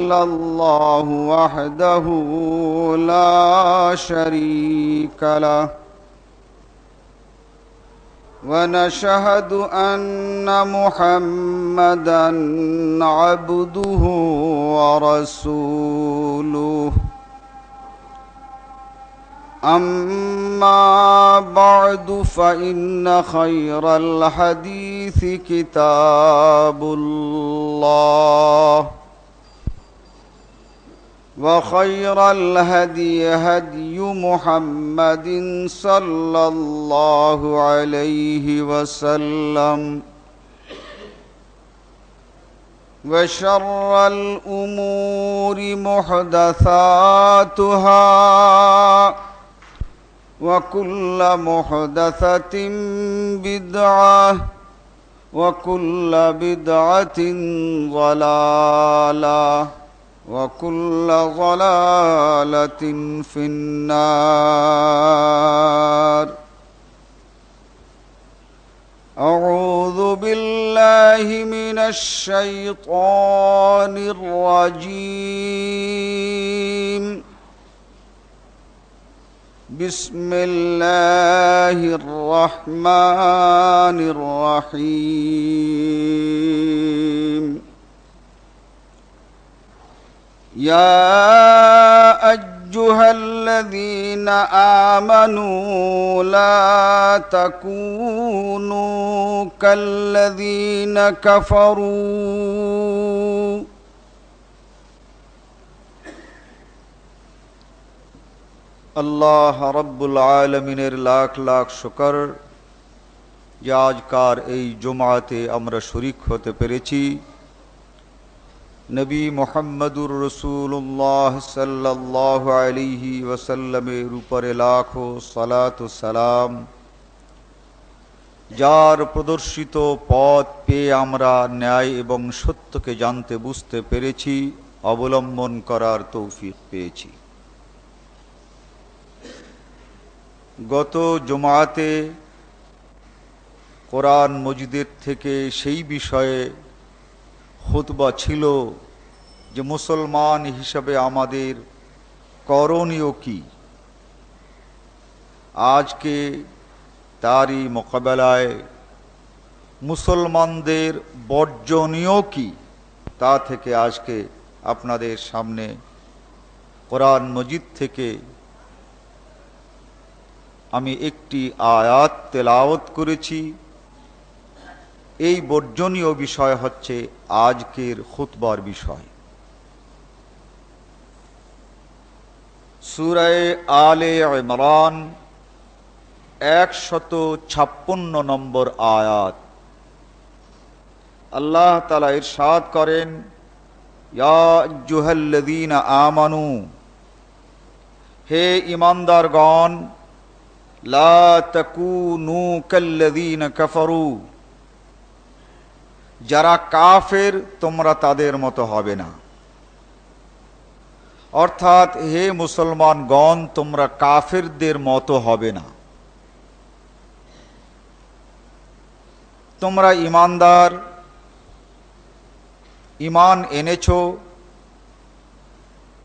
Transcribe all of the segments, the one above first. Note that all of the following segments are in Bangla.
إلا الله وحده لا شريك له. ونشهد أن محمدا عبده ورسوله. أما بعد فإن خير الحديث كتاب الله. وخير الهدي هدي محمد صلى الله عليه وسلم. وشر الأمور محدثاتها. وكل محدثة بدعة. وكل بدعة ضلالة. وكل ضلالة في النار. أعوذ بالله من الشيطان الرجيم. بسم الله الرحمن الرحيم. يا أيها الذين آمنوا لا تكونوا كالذين كفروا আল্লাহ রব্বুল আলমিনের লাখ লাখ শুকর যে আজকার এই জমাতে আমরা শরিক হতে পেরেছি নবী মোহাম্মদুর রসুল্লাহ সাল্লাহ আলিহি ওসাল্লামের উপরে লাখো সালাত সালাম। যার প্রদর্শিত পথ পেয়ে আমরা ন্যায় এবং সত্যকে জানতে বুঝতে পেরেছি, অবলম্বন করার তৌফিক পেয়েছি। গত জমাতে কোরআন মজিদের থেকে সেই বিষয়ে খুতবা ছিল যে মুসলমান হিসাবে আমাদের করণীয় কি? আজকে তারই মোকাবেলায় মুসলমানদের বর্জনীয় কি? তা থেকে আজকে আপনাদের সামনে কোরআন মজিদ থেকে আমি একটি আয়াত তেলাওত করেছি। এই বর্জনীয় বিষয় হচ্ছে আজকের খুতবার বিষয়। সুরায় আলে ইমরান একশত ছাপ্পন্ন নম্বর আয়াত। আল্লাহ তালা ইরশাদ করেন জুহল্লদিন আমানু, হে ইমানদারগণ লা তাকুনু কাল্লাযীন কাফারু যারা কাফের, তোমরা তাদের মতো হবে না। অর্থাৎ, হে মুসলমানগণ, তোমরা কাফেরদের মতো হবে না। তোমরা ইমানদার, ইমান এনেছ,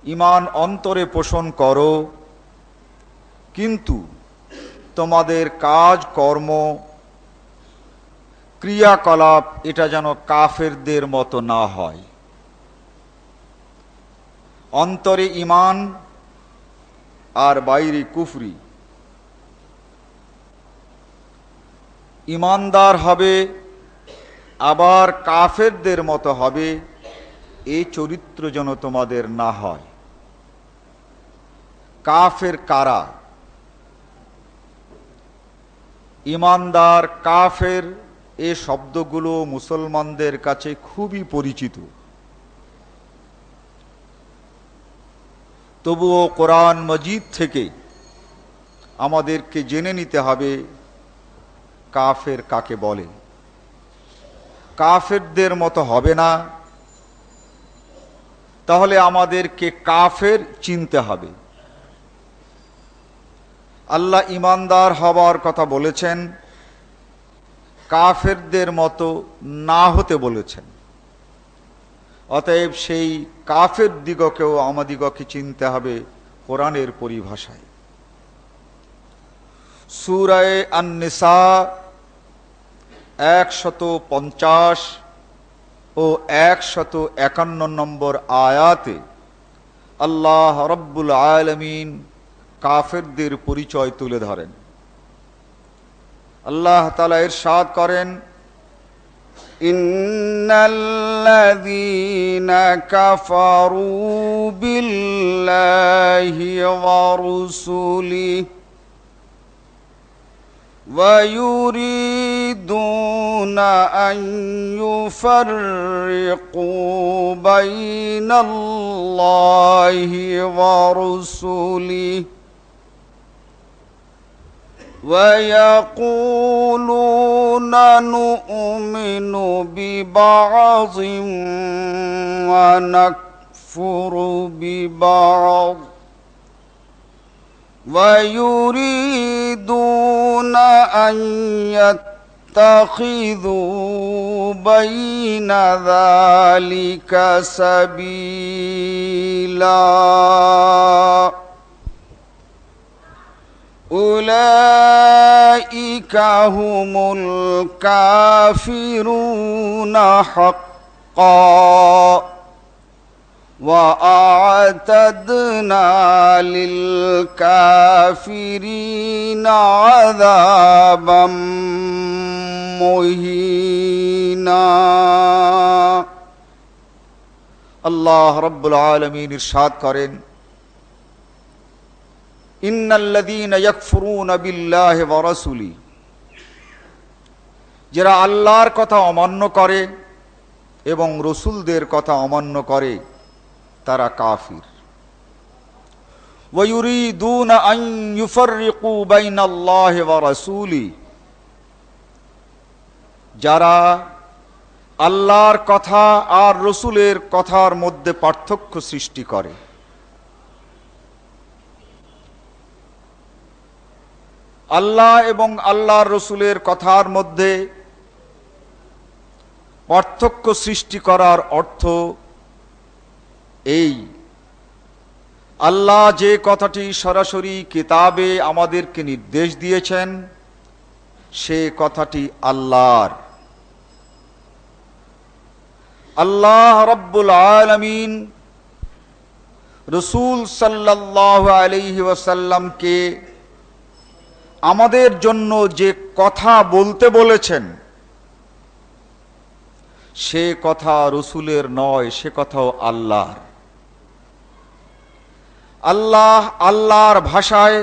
ইমান অন্তরে পোষণ করো, কিন্তু তোমাদের কাজ, কর্ম ক্রিয়াকলাপ, এটা যেন কাফেরদের মতো না হয়। অন্তরে ইমান আর বাইরে কুফরি। ইমানদার হবে, আবার কাফেরদের মতো হবে এই চরিত্র যেন তোমাদের না হয়। কাফের কারা? ইমানদার কাফের এ শব্দগুলো মুসলমানদের কাছে খুবই পরিচিত। তবুও কোরআন মজিদ থেকে আমাদেরকে জেনে নিতে হবে, কাফের কাকে বলে। কাফেরদের মতো হবে না। তাহলে আমাদেরকে কাফের চিনতে হবে। আল্লাহ ইমানদার হবার কথা বলেছেন কাফেরদের মতো না হতে বলেছেন। অতএব সেই কাফের দিগকেও আমাদিগকে চিনতে হবে কোরআনের পরিভাষায়। সুরায় আন্নিসা একশত পঞ্চাশ ও একশত একান্ন নম্বর আয়াতে আল্লাহ রব্বুল আলমিন কাফেরদের পরিচয় তুলে ধরেন। আল্লাহ তালা ইরশাদ করেন إن الذين كفروا بالله ورسله ويريدون أن يفرقوا بين الله ورسله ويقولون نؤمن ببعض ونكفر ببعض ويريدون أن يتخذوا بين ذلك سبيلا أولئك هم الكافرون حقا. وأعتدنا للكافرين عذابا مهينا. اللہ رب العالمین ارشاد کریں ইন্নাল্লাযীনা ইয়াকফুরুনা যারা আল্লাহর কথা অমান্য করে এবং রসুলদের কথা অমান্য করে, তারা কাফির। যারা আল্লাহর কথা আর রসুলের কথার মধ্যে পার্থক্য সৃষ্টি করে। আল্লাহ এবং আল্লাহর রসুলের কথার মধ্যে পার্থক্য সৃষ্টি করার অর্থ এই। আল্লাহ যে কথাটি সরাসরি কিতাবে আমাদেরকে নির্দেশ দিয়েছেন, সে কথাটি আল্লাহর। আল্লাহ রব্বুল আলমিন রসুল সাল্লাহ আলহি ওয়াসাল্লামকে আমাদের জন্য যে কথা বলতে বলেছেন, সে কথা রসুলের নয়, সে কথাও আল্লাহর। আল্লাহ আল্লাহর ভাষায়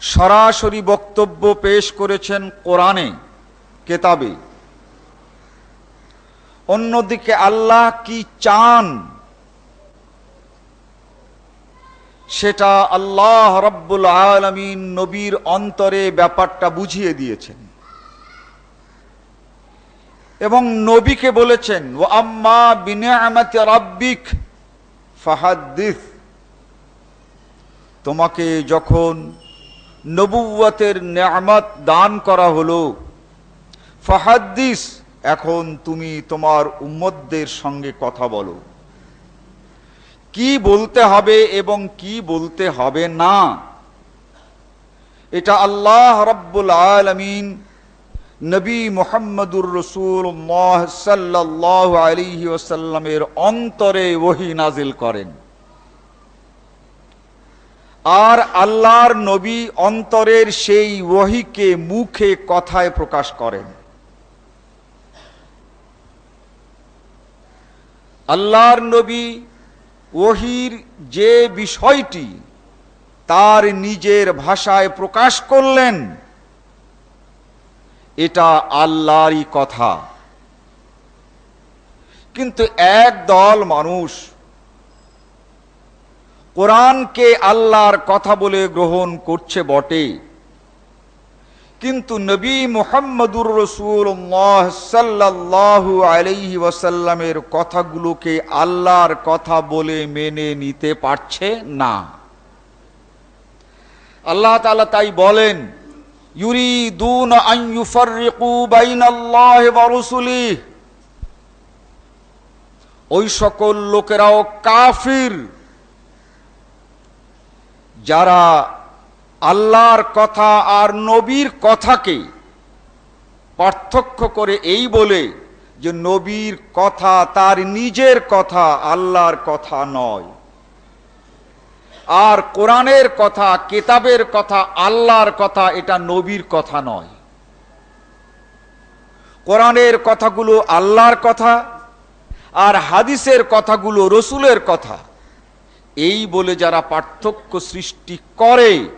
সরাসরি বক্তব্য পেশ করেছেন কোরআনে, কেতাবে। অন্যদিকে আল্লাহ কি চান সেটা আল্লাহ রব্বুল আলমিন নবীর অন্তরে ব্যাপারটা বুঝিয়ে দিয়েছেন। এবং নবীকে বলেছেন ও আম্মা বিনিয়ামাতি রাব্বিক ফাহাদ্দিস। তোমাকে যখন নবুয়তের নেয়ামত দান করা হলো, ফাহাদ্দিস, এখন তুমি তোমার উম্মতদের সঙ্গে কথা বলো। কি বলতে হবে এবং কি বলতে হবে না? এটা আল্লাহ রব্বুল আলমিন নবী মোহাম্মদুর রসুল্লাহ সাল্লাহ আলিহি ওসাল্লামের অন্তরে ওহি নাজিল করেন। আর আল্লাহর নবী অন্তরের সেই ওহিকে মুখে কথায় প্রকাশ করেন। আল্লাহর নবী ওহির যে বিষয়টি তার নিজের ভাষায় প্রকাশ করলেন, এটা আল্লাহরই কথা। কিন্তু এক দল মানুষ কোরআনকে আল্লাহর কথা বলে গ্রহণ করছে বটে। কিন্তু নবী মোহাম্মদুর রসুল্লাহ সাল্লাহু আলাইহি ওয়াসাল্লামের কথাগুলোকে আল্লাহর কথা বলে মেনে নিতে পারছে না। আল্লাহ তাআলা তাই বলেন, ইউরিদুন বাইনাল্লাহি ওয়া রাসূলিহি। ওই সকল লোকেরাও কাফির, যারা আল্লাহর কথা আর নবীর কথাকে পার্থক্য করে এই বলে যে নবীর কথা তার নিজের কথা আল্লাহর কথা নয়। আর কোরআনের কথা, কেতাবের কথা, আল্লাহর কথা, এটা নবীর কথা নয়। কোরআনের কথাগুলো আল্লাহর কথা আর হাদিসের কথাগুলো রসুলের কথা। এই বলে যারা পার্থক্য সৃষ্টি করে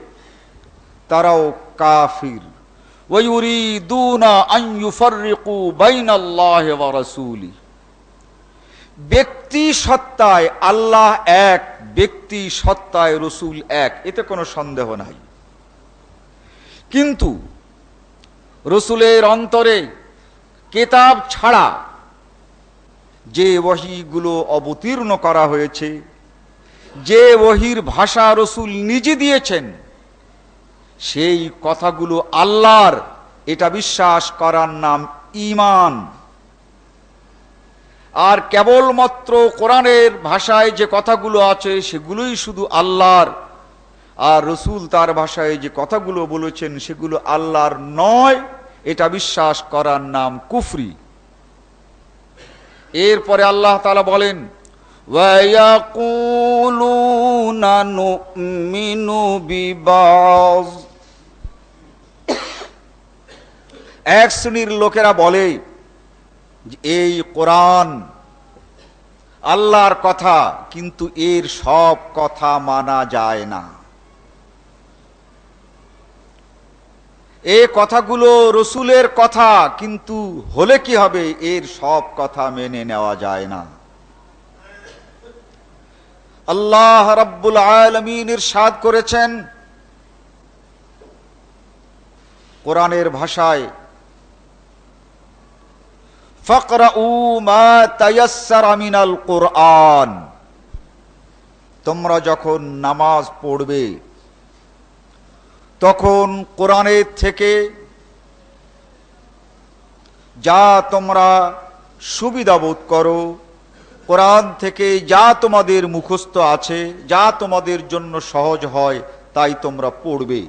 তারাও কাফির। ব্যক্তি সত্তায় আল্লাহ এক, ব্যক্তি সত্তায় রসুল এক, এতে কোনো সন্দেহ নাই। কিন্তু রসুলের অন্তরে কেতাব ছাড়া যে ওহিগুলো অবতীর্ণ করা হয়েছে, যে ওহির ভাষা রসুল নিজে দিয়েছেন সেই কথাগুলো আল্লাহর এটা বিশ্বাস করার নাম ইমান আর কেবলমাত্র কোরআনের ভাষায় যে কথাগুলো আছে সেগুলোই শুধু আল্লাহর আর রসুল তার ভাষায় যে কথাগুলো বলেছেন সেগুলো আল্লাহর নয় এটা বিশ্বাস করার নাম কুফরি এরপরে আল্লাহ তালা বলেন ويقولون نؤمن ببعض এক শ্রেণির লোকেরা বলে এই কোরআন আল্লাহর কথা, কিন্তু এর সব কথা মানা যায় না। এ কথাগুলো রসুলের কথা, কিন্তু হলে কি হবে? এর সব কথা মেনে নেওয়া যায় না। আল্লাহ রাব্বুল আলমিন ইরশাদ করেছেন, কোরআনের ভাষায় মিনাল কোরআন। তোমরা যখন নামাজ পড়বে, তখন কোরআনের থেকে যা তোমরা সুবিধা বোধ করো, কোরআন থেকে যা তোমাদের মুখস্থ আছে, যা তোমাদের জন্য সহজ হয়, তাই তোমরা পড়বে।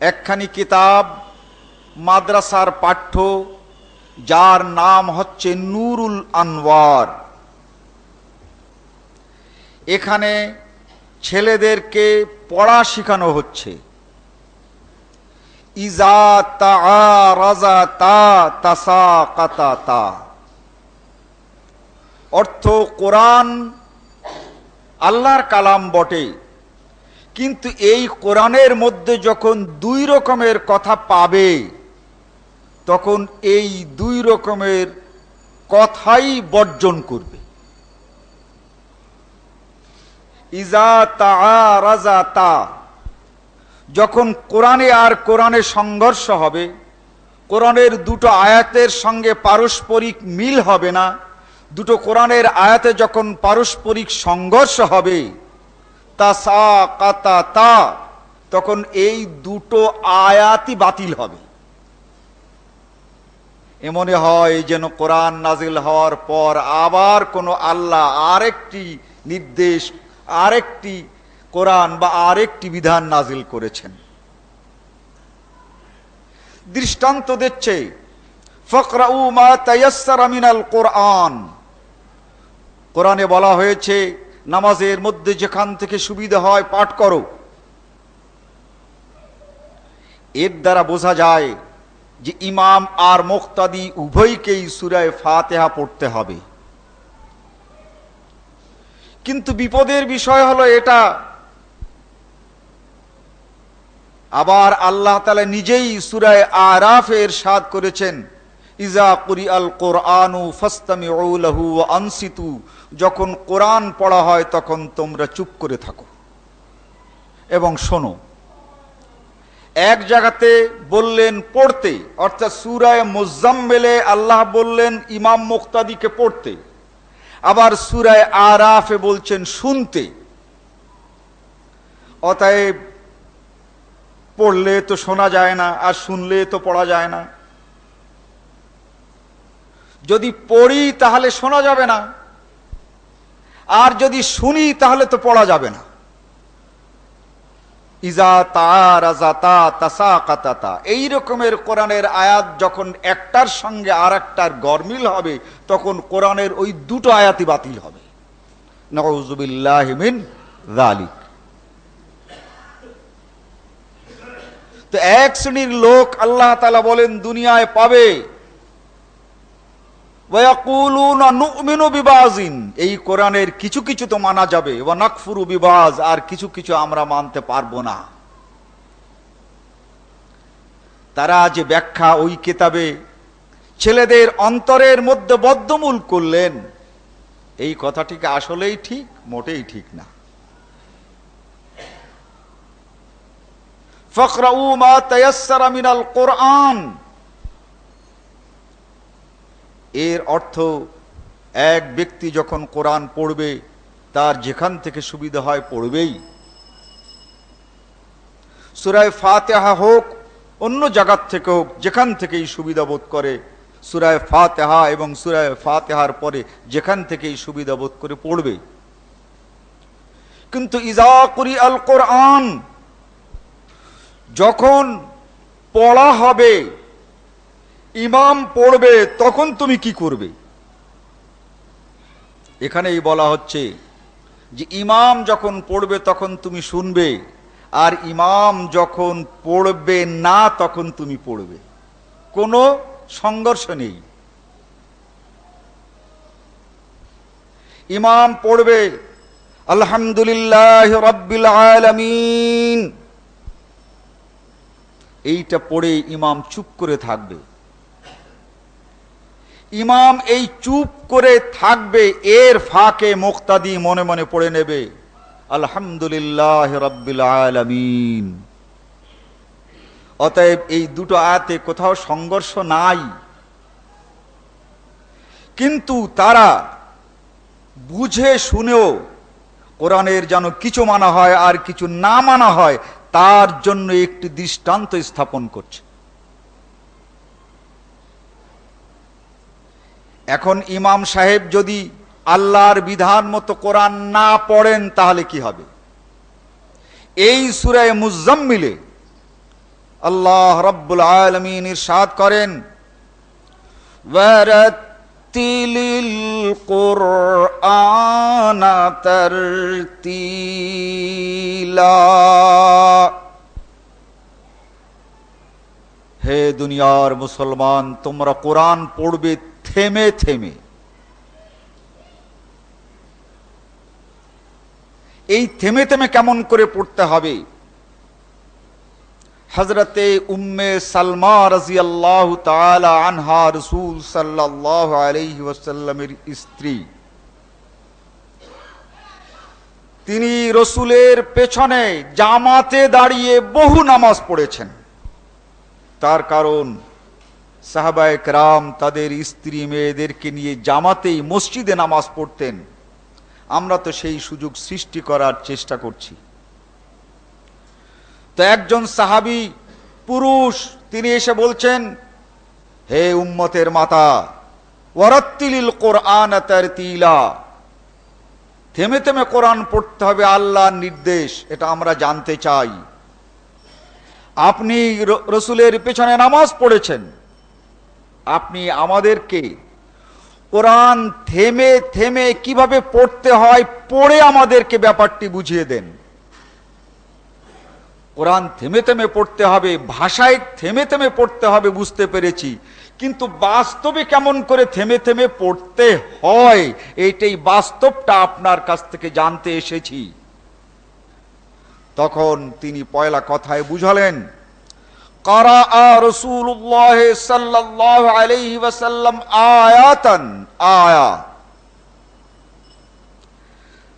একখানি কিতাব মাদ্রাসার পাঠ্য, যার নাম হচ্ছে নুরুল আনওয়ার। এখানে ছেলেদেরকে পড়া শেখানো হচ্ছে। ইজা তা রাজা তা তাসা কাতা তা। অর্থ, কোরআন আল্লাহর কালাম বটে। কিন্তু এই কোরআনের মধ্যে যখন দুই রকমের কথা পাবে তখন এই দুই রকমের কথাই বর্জন করবে। ইজা তা রাজা তা। যখন কোরআনে আর কোরআনে সংঘর্ষ হবে, কোরআনের দুটো আয়াতের সঙ্গে পারস্পরিক মিল হবে না, দুটো কোরআনের আয়াতে যখন পারস্পরিক সংঘর্ষ হবে, তা সা কাতা তা, তখন এই দুটো আয়াতই বাতিল হবে। এমনে হয় যেন কোরআন নাজিল হওয়ার পর আবার কোনো আল্লাহ আরেকটি নির্দেশ, আরেকটি কোরআন বা আরেকটি বিধান নাজিল করেছেন। দৃষ্টান্ত দিচ্ছে কোরআন। কোরআনে বলা হয়েছে, নামাজের মধ্যে যেখান থেকে সুবিধা হয় পাঠ করো। এর দ্বারা বোঝা যায় যে ইমাম আর মোক্তাদি উভয়কেই সুরায় ফাতেহা পড়তে হবে। কিন্তু বিপদের বিষয় হলো এটা, আবার আল্লাহ তালা নিজেই সুরায় আরাফের সাদ করেছেন, ইজা কুরি আল কোরআনু আনসিতু যখন কোরআন পড়া হয় তখন তোমরা চুপ করে থাকো। এবং শোনো এক জায়গাতে বললেন পড়তে, অর্থাৎ সুরায় মোজাম্মেলে আল্লাহ বললেন ইমাম মুক্তাদিকে পড়তে। আবার সুরায় আরাফে বলছেন শুনতে। অতএব পড়লে তো শোনা যায় না, আর শুনলে তো পড়া যায় না। যদি পড়ি তাহলে শোনা যাবে না, আর যদি শুনি তাহলে তো পড়া যাবে না। ইজা তারাজাতা তাসা কাতাতা। এই রকমের কোরআনের আয়াত যখন একটার সঙ্গে আর একটার গরমিল হবে, তখন কোরআনের ওই দুটো আয়াতই বাতিল হবে। নজুবিল্লাহ মিন জালিক তো এক শ্রেণির লোক আল্লাহ তালা বলেন, দুনিয়ায় পাবে। এই কোরআনের কিছু কিছু তো মানা যাবে। বিবাজ, আর কিছু কিছু আমরা মানতে পারব না। তারা যে ব্যাখ্যা ওই কেতাবে ছেলেদের অন্তরের মধ্যে বদ্ধমূল করলেন, এই কথাটিকে আসলেই ঠিক, মোটেই ঠিক না। ফখরাউ মা তায়াসসারা মিনাল কোরআন। এর অর্থ, এক ব্যক্তি যখন কোরআন পড়বে, তার যেখান থেকে সুবিধা হয় পড়বেই। সুরায় ফাতেহা হোক, অন্য জায়গার থেকে হোক, যেখান থেকেই সুবিধা বোধ করে, সুরায় ফাতেহা এবং সুরায় ফাতেহার পরে যেখান থেকেই সুবিধা বোধ করে পড়বে। কিন্তু ইজা করি আল কোরআন, যখন পড়া হবে ইমাম পড়বে, তখন তুমি কি করবে? এখানেই বলা হচ্ছে যে, ইমাম যখন পড়বে, তখন তুমি শুনবে, আর ইমাম যখন পড়বে না, তখন তুমি পড়বে। কোনো সংঘর্ষ নেই। ইমাম পড়বে, আলহামদুলিল্লাহ রব্বিল আলামিন। এইটা পড়ে ইমাম চুপ করে থাকবে। ইমাম এই চুপ করে থাকবে, এর ফাঁকে মুক্তাদি মনে মনে পড়ে নেবে। আলহামদুলিল্লাহ রব্বিল আলামিন। অতএব এই দুটো আয়াতে কোথাও সংঘর্ষ নাই। কিন্তু তারা বুঝে শুনেও কোরআনের যেন কিছু মানা হয় আর কিছু না মানা হয়, তার জন্য একটি দৃষ্টান্ত স্থাপন করছে। এখন ইমাম সাহেব যদি আল্লাহর বিধান মতো কোরআন না পড়েন, তাহলে কি হবে? এই সুরায় মুজাম্মিলে আল্লাহ রব্বুল আলমী নিঃসাদ করেন তিলিল কোরআনা তিলা হে দুনিয়ার মুসলমান, তোমরা কোরআন পড়বে থেমে থেমে। এই থেমে থেমে কেমন করে পড়তে হবে? হজরতে উম্মে সালমা রাজি আল্লাহ আনহা রসুল সাল্লাহ আলহি স্ত্রী। তিনি রসুলের পেছনে জামাতে দাঁড়িয়ে বহু নামাজ পড়েছেন। তার কারণ সাহাবায়ক রাম তাদের স্ত্রী মেয়েদেরকে নিয়ে জামাতেই মসজিদে নামাজ পড়তেন। আমরা তো সেই সুযোগ সৃষ্টি করার চেষ্টা করছি। তো একজন সাহাবি পুরুষ, তিনি এসে বলছেন, হে উম্মতের মাতা, ওয়ারাত্তিলিল কোরআন তিলা থেমে থেমে কোরআন পড়তে হবে আল্লাহর নির্দেশ, এটা আমরা জানতে চাই। আপনি রসুলের পেছনে নামাজ পড়েছেন। আপনি আমাদেরকে কোরআন থেমে থেমে কীভাবে পড়তে হয় পড়ে আমাদেরকে ব্যাপারটি বুঝিয়ে দেন। কোরআন থেমে থেমে পড়তে হবে, ভাষায় থেমে থেমে পড়তে হবে বুঝতে পেরেছি, কিন্তু বাস্তবে কেমন করে থেমে থেমে পড়তে হয় এইটাই বাস্তবটা আপনার কাছ থেকে জানতে এসেছি। তখন তিনি পয়লা কথায় বুঝালেন কারা রসুল্লাহ সাল্লাহ আলাইহি ওয়াসাল্লাম আয়াতান আয়া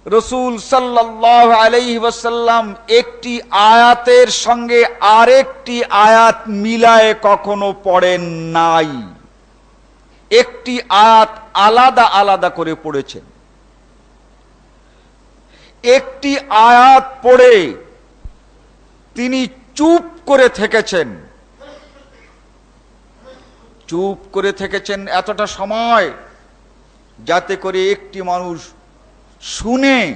রসুল সাল্লাহ একটি আয়াতের সঙ্গে আরেকটি আয়াত মিলায়ে কখনো পড়েন নাই। একটি আয়াত আলাদা আলাদা করে পড়েছেন। একটি আয়াত পড়ে তিনি চুপ করে থেকেছেন। চুপ করে থেকেছেন এতটা সময় যাতে করে একটি মানুষ শুনে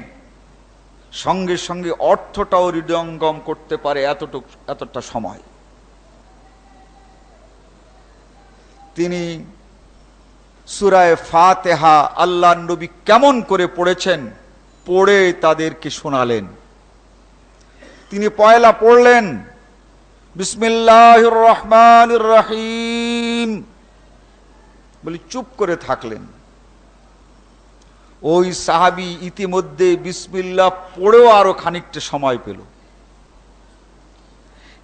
সঙ্গে সঙ্গে অর্থটাও হৃদয়ঙ্গম করতে পারে এতটুক, এতটা সময়। তিনি সুরায় ফাতেহা আল্লাহ নবী কেমন করে পড়েছেন, পড়ে তাদেরকে শোনালেন। তিনি পয়লা পড়লেন বিসমিল্লাহ রহমান রহিম বলি, চুপ করে থাকলেন। ওই সাহাবি ইতিমধ্যে বিসমিল্লাহ পড়েও আরও খানিকটা সময় পেল।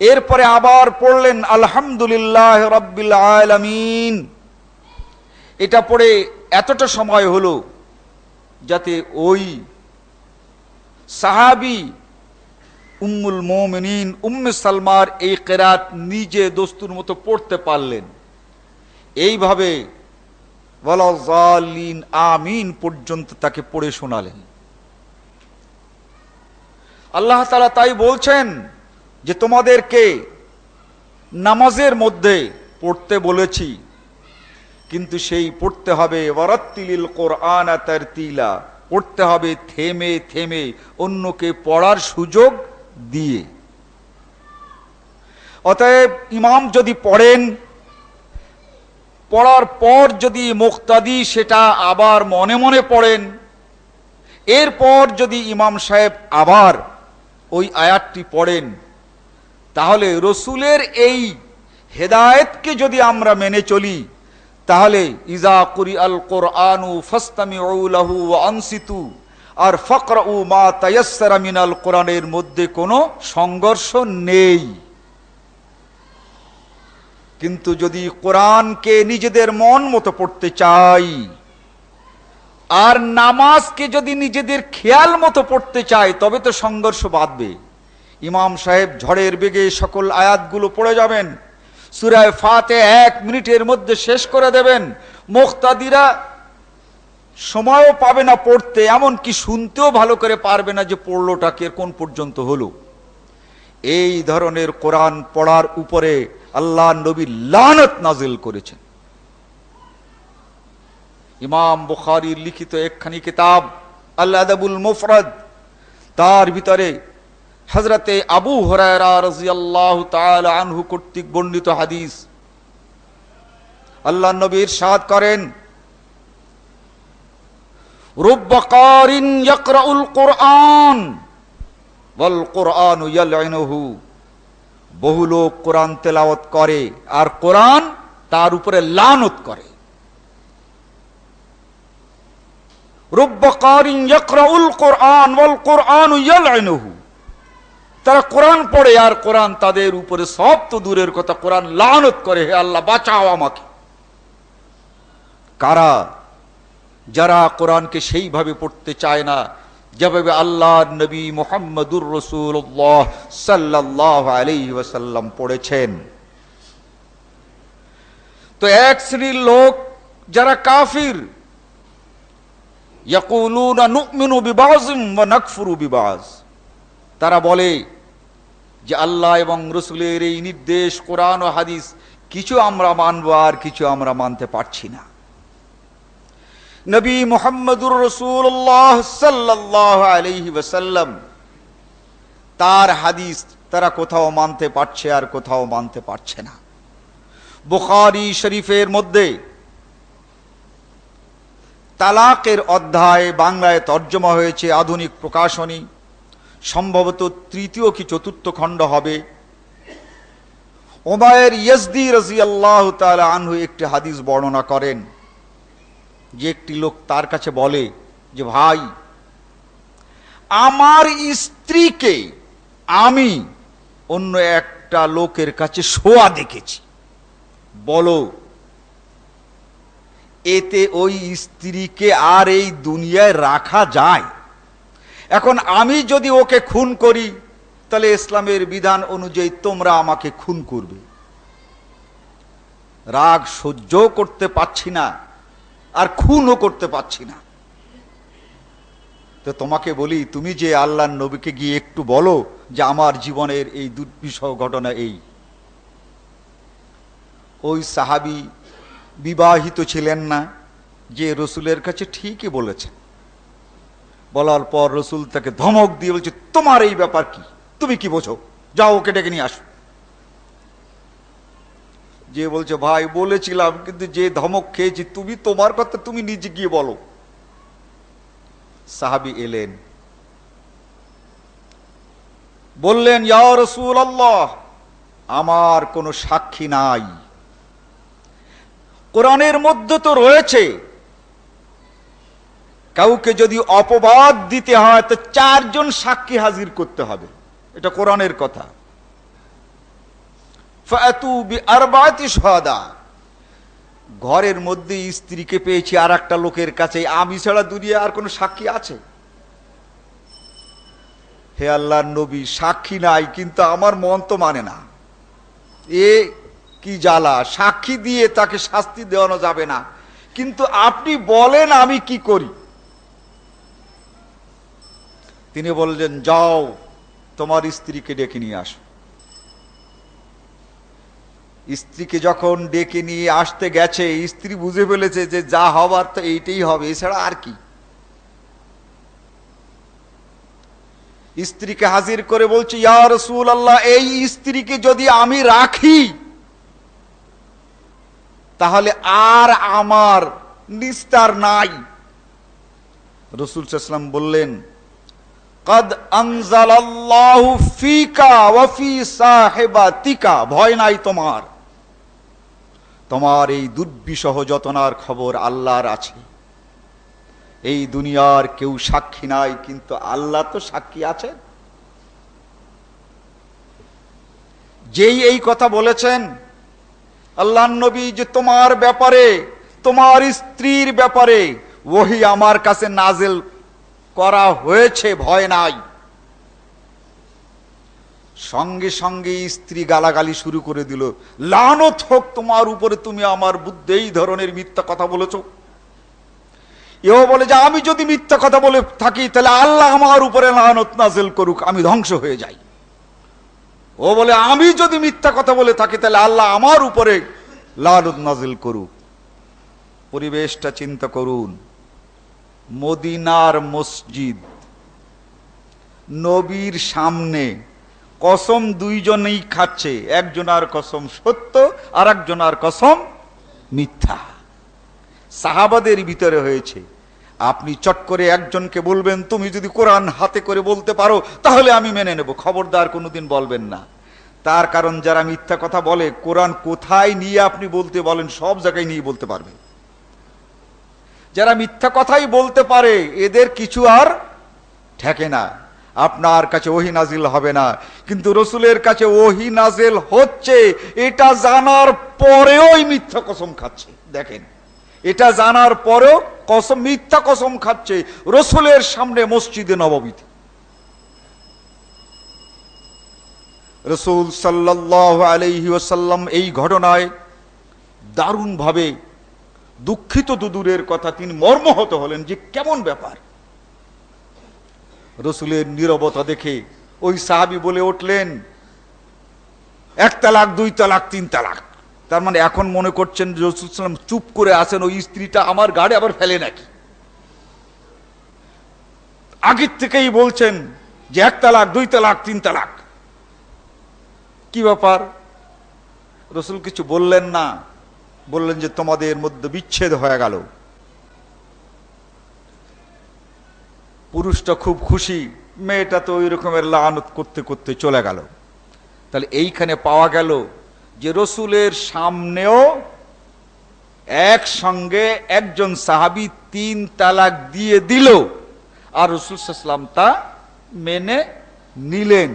এরপরে আবার পড়লেন, আলহামদুলিল্লাহ রব্বিল আলামিন। এটা পড়ে এতটা সময় হলো যাতে ওই সাহাবি উম্মুল মোমিনিন, উম্মে সালমার এই কেরাত নিজে দস্তুর মতো পড়তে পারলেন। এইভাবে ওয়ালাজালিন আমিন পর্যন্ত তাকে পড়ে শোনালেন। আল্লাহ তালা তাই বলছেন যে, তোমাদেরকে নামাজের মধ্যে পড়তে বলেছি, কিন্তু সেই পড়তে হবে ওয়ারাত্তিলিল কোরআন তিলা পড়তে হবে থেমে থেমে, অন্যকে পড়ার সুযোগ দিয়ে। অতএব ইমাম যদি পড়েন, পড়ার পর যদি মুক্তাদি সেটা আবার মনে মনে পড়েন, এরপর যদি ইমাম সাহেব আবার ওই আয়াতটি পড়েন, তাহলে রসুলের এই হেদায়েতকে যদি আমরা মেনে চলি, তাহলে ইজা কুরি আল কোরআনু ফস্তামি লাহু আনসিতু আর ফকর উ মা তায়াসসারা মিনাল কোরআনের মধ্যে কোনো সংঘর্ষ নেই। কিন্তু যদি কোরআনকে নিজেদের মন মতো পড়তে চাই, আর নামাজকে যদি নিজেদের খেয়াল মতো পড়তে চাই, তবে তো সংঘর্ষ বাঁধবে। ইমাম সাহেব ঝড়ের বেগে সকল আয়াতগুলো পড়ে যাবেন, সুরায় ফাতে এক মিনিটের মধ্যে শেষ করে দেবেন। মোক্তাদিরা সময়ও পাবে না পড়তে, এমনকি শুনতেও ভালো করে পারবে না যে পড়লোটাকে কোন পর্যন্ত হলো। এই ধরনের কোরআন পড়ার উপরে আল্লাহ নবী লানত নাজিল করেছেন। ইমাম বুখারির লিখিত একখানি কিতাব আল্লাহ আদাবুল মুফরদ, তার ভিতরে হজরতে আবু হরায়রা আনহু কর্তৃক বর্ণিত হাদিস। আল্লাহ নবীর সাদ করেন বহু লোক কোরআন তেলাওয়াত করে আর কোরআন তার উপরে লানত করে। তারা কোরআন পড়ে আর কোরআন তাদের উপরে সব তো দূরের কথা, কোরআন লানত করে, হে আল্লাহ বাঁচাও আমাকে। কারা? যারা কোরআনকে সেইভাবে পড়তে চায় না, যেভাবে আল্লাহ নবী মোহাম্মদুর রসুল্লাহ সাল্লাহ আলী ওয়াসাল্লাম পড়েছেন। তো এক শ্রেণির লোক যারা কাফির তারা বলে যে আল্লাহ এবং রসুলের এই নির্দেশ, কোরআন ও হাদিস, কিছু আমরা মানব আর কিছু আমরা মানতে পারছি না। নবী মোহাম্মদুর রসুল্লাহ সাল্লাহ আলহি ওসাল্লাম তার হাদিস তারা কোথাও মানতে পারছে আর কোথাও মানতে পারছে না। বুখারি শরীফের মধ্যে তালাকের অধ্যায় বাংলায় তর্জমা হয়েছে আধুনিক প্রকাশনী। সম্ভবত তৃতীয় কি চতুর্থ খণ্ড হবে। ওমায়ের ইয়সদি রাজি আল্লাহ তালা আনহু একটি হাদিস বর্ণনা করেন। যে একটি লোক তার কাছে বলে যে, ভাই, আমার স্ত্রীকে আমি অন্য একটা লোকের কাছে শোয়া দেখেছি। বলো, এতে ওই স্ত্রীকে আর এই দুনিয়ায় রাখা যায়? এখন আমি যদি ওকে খুন করি, তাহলে ইসলামের বিধান অনুযায়ী তোমরা আমাকে খুন করবে। রাগ সহ্য করতে পারছি না। আর খুনও করতে পারছি না। তো তোমাকে বলি, তুমি যে আল্লাহ নবীকে গিয়ে একটু বলো যে আমার জীবনের এই দুর্বিষহ ঘটনা এই। ওই সাহাবি বিবাহিত ছিলেন না, যে রসুলের কাছে ঠিকই বলেছেন বলার পর রসুল তাকে ধমক দিয়ে বলছে, তোমার এই ব্যাপার কি? তুমি কি বোঝো? যাও ওকে ডেকে নিয়ে আসো। যে বলছে, ভাই, বলেছিলাম, কিন্তু যে ধমক খেয়েছি, তুমি তোমার কথা তুমি নিজে গিয়ে বলো। সাহাবি এলেন। বললেন আমার কোনো সাক্ষী নাই। কোরআনের মধ্যে তো রয়েছে, কাউকে যদি অপবাদ দিতে হয়, তো চারজন সাক্ষী হাজির করতে হবে। এটা কোরআনের কথা। ঘরের মধ্যে স্ত্রীকে পেয়েছি আর একটা লোকের কাছে। আমি ছাড়া দুনিয়া আর কোনো সাক্ষী আছে? হে আল্লাহ নবী, সাক্ষী নাই, কিন্তু আমার মন তো মানে না। এ কি জ্বালা? সাক্ষী দিয়ে তাকে শাস্তি দেওয়ানো যাবে না। কিন্তু আপনি বলেন আমি কি করি? তিনি বললেন, যাও, তোমার স্ত্রীকে ডেকে নিয়ে আসো। স্ত্রীকে যখন ডেকে নিয়ে আসতে গেছে, স্ত্রী বুঝে ফেলেছে যে যা হবার তো এইটাই হবে, এছাড়া আর কি। স্ত্রীকে হাজির করে বলছে, ইয়া রসুল আল্লাহ এই স্ত্রীকে যদি আমি রাখি, তাহলে আর আমার নিস্তার নাই। রসুল সাল্লাম বললেন, কদ আনজালাল্লাহু ফিকা ওয়া ফি সাহিবাতিকা, ভয় নাই তোমার। তোমার এই দুর্বিষহ যতনার খবর আল্লাহর আছে। এই দুনিয়ার কেউ সাক্ষী নাই, কিন্তু আল্লাহ তো সাক্ষী আছেন যেই এই কথা বলেছেন আল্লাহ নবী যে তোমার ব্যাপারে, তোমার স্ত্রীর ব্যাপারে ওহি আমার কাছে নাজেল করা হয়েছে, ভয় নাই। সঙ্গে সঙ্গে স্ত্রী গালাগালি শুরু করে দিল, লানত হোক তোমার উপরে, তুমি আমার বুদ্ধে, এই ধরনের মিথ্যা কথা বলেছ। এও বলে, যে, আমি যদি মিথ্যা কথা বলে থাকি, তাহলে আল্লাহ আমার উপরে লানত নাজেল করুক, আমি ধ্বংস হয়ে যাই। ও বলে, আমি যদি মিথ্যা কথা বলে থাকি, তাহলে আল্লাহ আমার উপরে লানত নাজিল করুক। পরিবেশটা চিন্তা করুন, মদিনার মসজিদ নবীর সামনে কসম দুইজনেই খাচ্ছে একজনার কসম সত্য আর একজনার কসম মিথ্যা। সাহাবাদের ভিতরে হয়েছে, আপনি চট করে একজনকে বলবেন, তুমি যদি কোরআন হাতে করে বলতে পারো, তাহলে আমি মেনে নেব। খবরদার কোনোদিন বলবেন না। তার কারণ যারা মিথ্যা কথা বলে, কোরআন কোথায় নিয়ে আপনি বলতে বলেন, সব জায়গায় নিয়ে বলতে পারবে। যারা মিথ্যা কথাই বলতে পারে, এদের কিছু আর ঠেকে না। আপনার কাছে ওহি নাজিল হবে না। কিন্তু রসুলের কাছে ওহি নাজিল হচ্ছে, এটা জানার পরেও মিথ্যা কসম খাচ্ছে। দেখেন, এটা জানার পরেও কসম, মিথ্যা কসম খাচ্ছে রসুলের সামনে মসজিদে নবমীতে। রসুল সাল্লাহ আলহি ওসাল্লাম এই ঘটনায় দারুণভাবে দুঃখিত দুদূরের কথা তিনি মর্মহত হলেন যে কেমন ব্যাপার। রসুলের নিরবতা দেখে ওই সাহাবি বলে উঠলেন, এক তালাক, দুই তালাক, তিন তালাক। তার মানে এখন মনে করছেন রসুলাম চুপ করে আছেন, ওই স্ত্রীটা আমার গাড়ি আবার ফেলে নাকি? আগের থেকেই বলছেন যে এক তালাক, দুই তালাক, তিন তালাক। কি ব্যাপার? রসুল কিছু বললেন না, বললেন যে তোমাদের মধ্যে বিচ্ছেদ হয়ে গেল। পুরুষটা খুব খুশি, মেয়েটা তো ওই রকমের লানত করতে করতে চলে গেল। তাহলে এইখানে পাওয়া গেল যে রসুলের সামনেও একসঙ্গে একজন সাহাবি তিন তালাক দিয়ে দিল আর রসুল সাল্লাম তা মেনে নিলেন।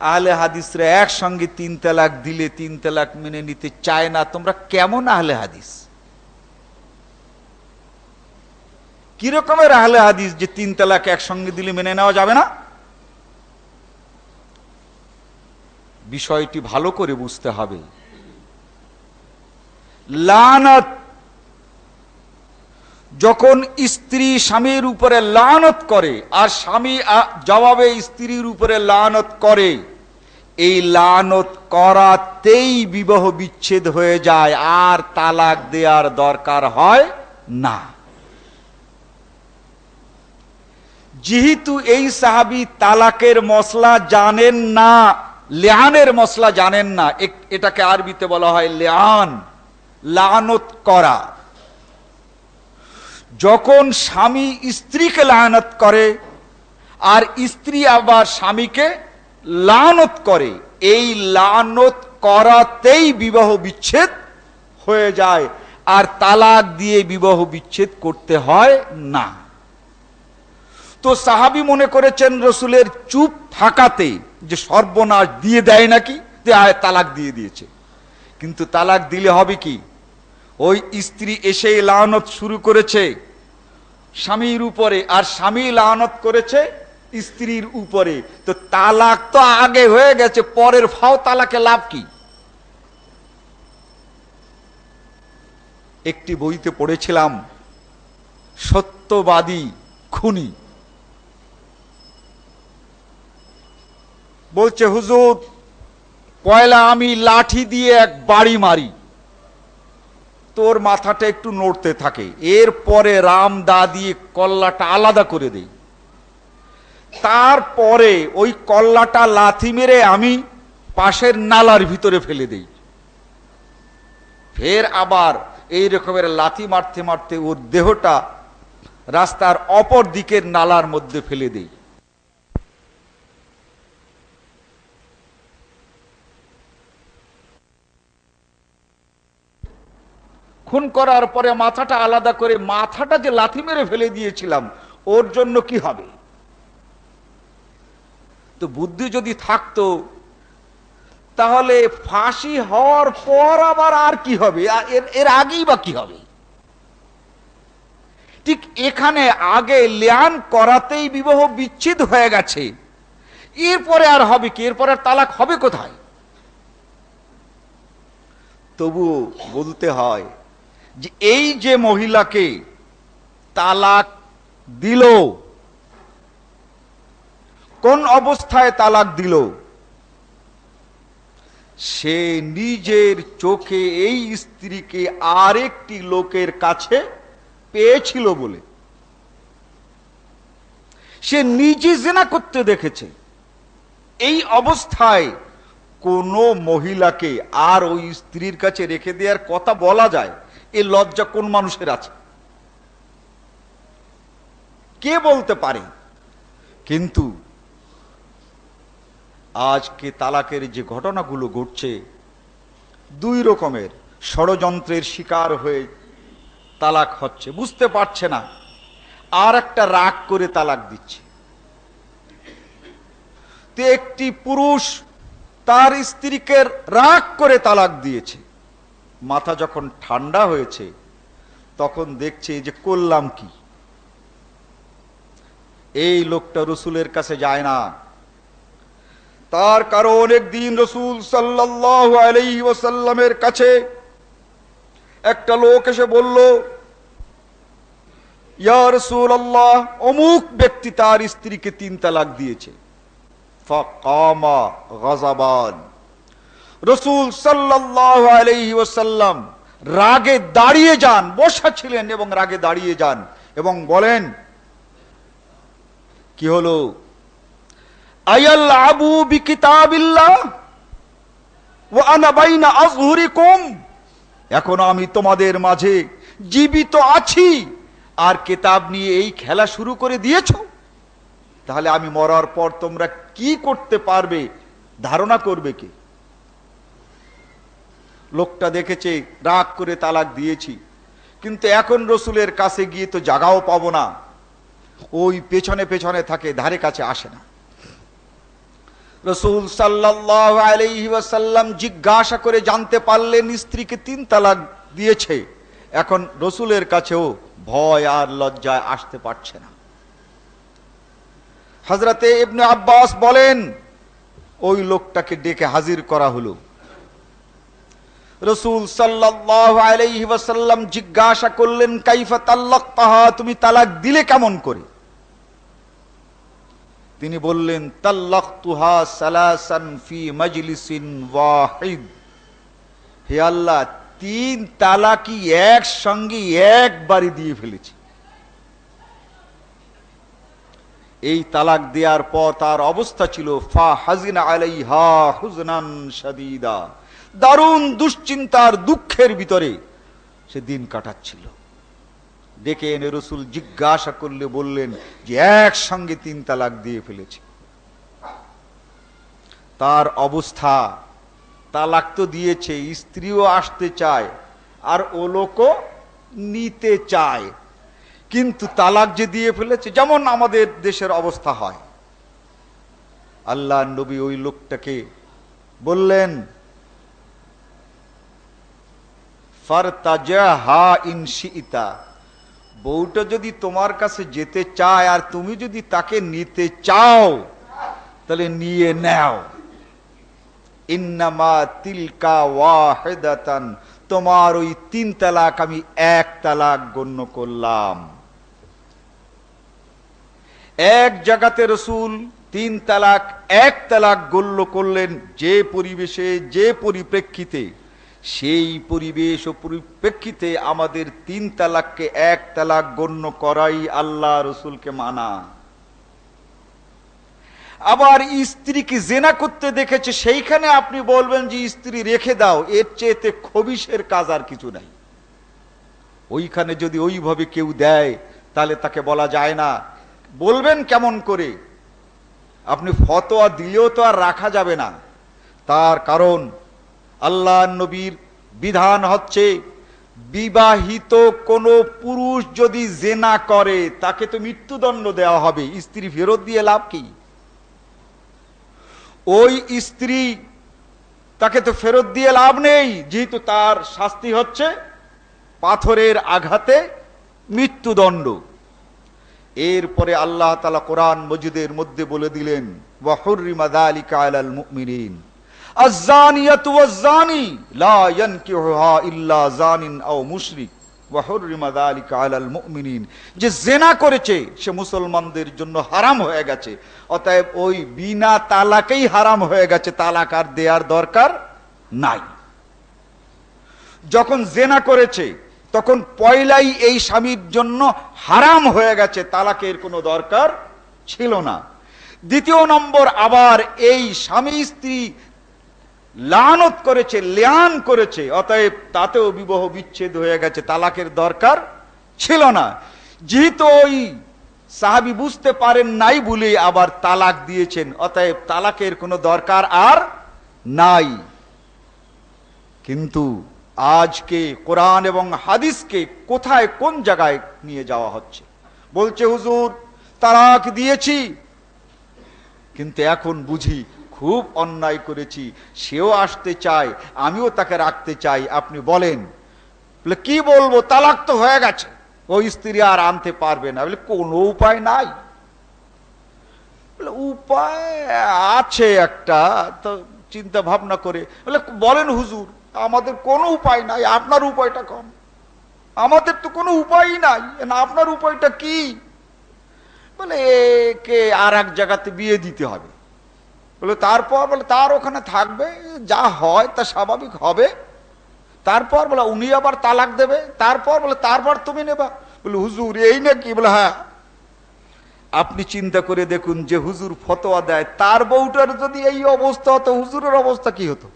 আহলে হাদিসরা একসঙ্গে তিন তালাক দিলে, তিন তালাক মেনে নিতে চায় না, তোমরা কেমন আহলে হাদিস? কি রকমের আহলে হাদিস যে তিন তালাক একসঙ্গে দিলে মেনে নেওয়া যাবে না? বিষয়টি ভালো করে বুঝতে হবে। লানত, যখন স্ত্রী স্বামীর উপরে লানত করে, আর স্বামী জবাবে স্ত্রীর উপরে লানত করে, এই লানত করাতেই বিবাহ বিচ্ছেদ হয়ে যায়, আর তালাক দেওয়ার দরকার হয় না। যেহেতু এই সাহাবি তালাকের মশলা জানেন না, লেহানের মশলা জানেন না এটাকে আরবিতে বলা হয় লেহান, লানত করা। যখন স্বামী স্ত্রীকে লানত করে, আর স্ত্রী আবার স্বামীকে লানত করে, এই লানত করাতেই বিবাহ বিচ্ছেদ হয়ে যায়, আর তালাক দিয়ে বিবাহ বিচ্ছেদ করতে হয় না। তো সাহাবি মনে করেছেন রসুলের চুপ থাকাতে যে সর্বনাশ দিয়ে দেয় নাকি তালাক দিয়ে দিয়েছে। কিন্তু তালাক দিলে হবে কি? ওই স্ত্রী এসে লানত শুরু করেছে স্বামীর উপরে, আর স্বামী লানত করেছে স্ত্রীর উপরে। তো তালাক তো আগে হয়ে গেছে, পরের ফাও তালাকে লাভ কি? একটি বইতে পড়েছিলাম, সত্যবাদী খুনি। বলছে, হুজুর, পয়লা আমি লাঠি দিয়ে এক বাড়ি মারি। তোর মাথাটা একটু নড়তে থাকে। এরপরে রাম দা দিয়ে কল্লাটা আলাদা করে দেই। তারপরে ওই কল্লাটা লাথি মেরে আমি পাশের নালার ভিতরে ফেলে দেই। ফের আবার এই রকমের লাথি মারতে মারতে ওর দেহটা রাস্তার অপর দিকের নালার মধ্যে ফেলে দেই। খুন করার পরে মাথাটা আলাদা করে মাথাটা যে লাথি মেরে ফেলে দিয়েছিলাম। ওর জন্য কি হবে? তো বুদ্ধি যদি থাকতো, তাহলে ফাঁসি হওয়ার পর আবার আর কি হবে? এর আগেই বা কি হবে? ঠিক এখানে আগে ল্যান করাতেই বিবাহ বিচ্ছেদ হয়ে গেছে। এরপরে আর হবে কি? এরপরে আর তালাক হবে কোথায়? তবু বলতে হয় যে এই যে মহিলাকে তালাক দিল, কোন অবস্থায় তালাক দিল? সে নিজের চোখে এই স্ত্রীকে আরেকটি লোকের কাছে পেয়েছিল বলে। সে নিজে জেনা করতে দেখেছে। এই অবস্থায় কোনো মহিলাকে আর ওই স্ত্রীর কাছে রেখে দেওয়ার কথা বলা যায়। এ লজ্জা কোন মানুষের আছে? কে বলতে পারে? কিন্তু আজকে তালাকের যে ঘটনাগুলো ঘটছে, দুই রকমের ষড়যন্ত্রের শিকার হয়ে তালাক হচ্ছে। বুঝতে পারছে না, আর একটা রাগ করে তালাক দিচ্ছে। একটি পুরুষ তার স্ত্রীকে রাগ করে তালাক দিয়েছে। মাথা যখন ঠান্ডা হয়েছে, তখন দেখছে যে করলাম কি? এই লোকটা রসুলের কাছে যায় না। তার কারণ একদিন রসুল ওয়াসাল্লামের কাছে একটা লোক এসে বলল, ইয়া আল্লাহ অমুক ব্যক্তি তার স্ত্রীকে তিন তালাক দিয়েছে। ফাকামা গাযাবান। রসুল সাল্লাল্লাহু আলাইহি ওয়াসাল্লাম রাগে দাঁড়িয়ে যান, বসা ছিলেন এবং রাগে দাঁড়িয়ে যান এবং বলেন, কি হলো? আয়াল আবু বাইনা আযহুরিকুম এখন আমি তোমাদের মাঝে জীবিত আছি। আর কেতাব নিয়ে এই খেলা শুরু করে দিয়েছ? তাহলে আমি মরার পর তোমরা কি করতে পারবে? ধারণা করবে কে? লোকটা দেখেছে, রাগ করে তালাক দিয়েছি। কিন্তু এখন রসুলের কাছে গিয়ে তো জাগাও পাবো না। ওই পেছনে পেছনে থাকে, ধারে কাছে আসে না। রসুল সাল্লাহ জিজ্ঞাসা করে জানতে পারলেন, স্ত্রীকে তিন তালাক দিয়েছে। এখন রসুলের কাছেও ভয় আর লজ্জায় আসতে পারছে না। হজরতে ইবনে আব্বাস বলেন, ওই লোকটাকে ডেকে হাজির করা হলো। রসুল ওয়াসাল্লাম জিজ্ঞাসা করলেন, কাইফা তাল্লাক তাহা তুমি তালাক দিলে কেমন করে? তিনি বললেন, তাল্লাকতুহা সালাসান ফি হে আল্লাহ, তিন তালাকি একসঙ্গে একবারই দিয়ে ফেলেছি। এই তালাক দেওয়ার পর তার অবস্থা ছিল, ফা হাজিনা আলাইহা হুজনান শাদীদা। দারুণ দুশ্চিন্তার দুঃখের ভিতরে সে দিন কাটাচ্ছিল। ডেকে এনে রসুল জিজ্ঞাসা করলে বললেন যে একসঙ্গে তিন তালাক দিয়ে ফেলেছে। তার অবস্থা, তালাক তো দিয়েছে, স্ত্রীও আসতে চায় আর ও লোকও নিতে চায়। কিন্তু তালাক যে দিয়ে ফেলেছে, যেমন আমাদের দেশের অবস্থা হয়। আল্লাহ নবী ওই লোকটাকে বললেন ফারতাজা হা ইনশিতা বউটা যদি তোমার কাছে যেতে চায় আর তুমি যদি তাকে নিতে চাও, তাহলে নিয়ে নাও। ইন্নামা তিলকা ওয়াহেদাতান, তোমার ওই তিন তালাক আমি এক তালাক গণ্য করলাম। এক জায়গাতে রসুল তিন তালাক, এক তালাক গণ্য করলেন যে পরিবেশে, যে পরিপ্রেক্ষিতে। সেই পরিবেশ ও পরিপ্রেক্ষিতে আমাদের তিন তালাককে এক তালাক গণ্য করাই আল্লাহ রসুলকে মানা। আবার স্ত্রীকে জেনা করতে দেখেছে, সেইখানে আপনি বলবেন যে, স্ত্রী, রেখে দাও, এর চেয়েতে খবিসের কাজ আর কিছু নাই। ওইখানে যদি ওইভাবে কেউ দেয়, তাহলে তাকে বলা যায় না। বলবেন কেমন করে? আপনি ফতোয়া দিলেও তো আর রাখা যাবে না। তার কারণ আল্লাহ নবীর বিধান হচ্ছে, বিবাহিত কোন পুরুষ যদি জেনা করে, তাকে তো মৃত্যুদণ্ড দেওয়া হবে। স্ত্রী ফেরত দিয়ে লাভ কি? ওই স্ত্রী তাকে তো ফেরত দিয়ে লাভ নেই, যেহেতু তার শাস্তি হচ্ছে পাথরের আঘাতে মৃত্যুদণ্ড। এরপরে আল্লাহ তালা কোরআন মজিদের মধ্যে বলে দিলেন ওয়াহুরিমা দালিকা আলাল মুমিনিন। যে জেনা করেছে, সে মুসলমানদের জন্য হারাম হয়ে গেছে। অতএব ওই বিনা তালাকেই হারাম হয়ে গেছে, তালাক আর দেওয়ার দরকার নাই। যখন জেনা করেছে, তখন পয়লাই এই স্বামীর জন্য হারাম হয়ে গেছে, তালাকের কোনো দরকার ছিল না। দ্বিতীয় নম্বর, আবার এই স্বামী স্ত্রী লানত করেছে, লেয়ান করেছে, অতএব তাতেও বিবাহ বিচ্ছেদ হয়ে গেছে, তালাকের দরকার ছিল না। যেহেতু ওই সাহাবি বুঝতে পারেন নাই বলে আবার তালাক দিয়েছেন, অতএব তালাকের কোনো দরকার আর নাই। কিন্তু আজকে কোরআন এবং হাদিসকে কোথায়, কোন জায়গায় নিয়ে যাওয়া হচ্ছে? বলছে, হুজুর, তালাক দিয়েছি, কিন্তু এখন বুঝি খুব অন্যায় করেছি, সেও আসতে চায়, আমিও তাকে রাখতে চাই। আপনি বলেন, বলে, কি বলব? তালাক তো হয়ে গেছে। ওই স্ত্রী আর আনতে পারবে না। বলে, কোনো উপায় নাই। বলে, উপায় আছে একটা, তো চিন্তা ভাবনা করে। বলে, বলেন হুজুর, আমাদের কোনো উপায় নাই, আপনার উপায়টা কম। আমাদের তো কোনো উপায়ই নাই, না, আপনার উপায়টা কি? বলে, একে আর এক জায়গাতে বিয়ে দিতে হবে। বলে, তারপর বলে, তার ওখানে থাকবে, যা হয় তা স্বাভাবিক হবে। তারপর বলে, উনি আবার তালাক দেবে। তারপর বলে, তারপর তুমি নেবা। বলে, হুজুর, এই নাকি? বলে হ্যাঁ। আপনি চিন্তা করে দেখুন যে হুজুর ফতোয়া দেয়, তার বউটার যদি এই অবস্থা হতো, হুজুরের অবস্থা কি হতো?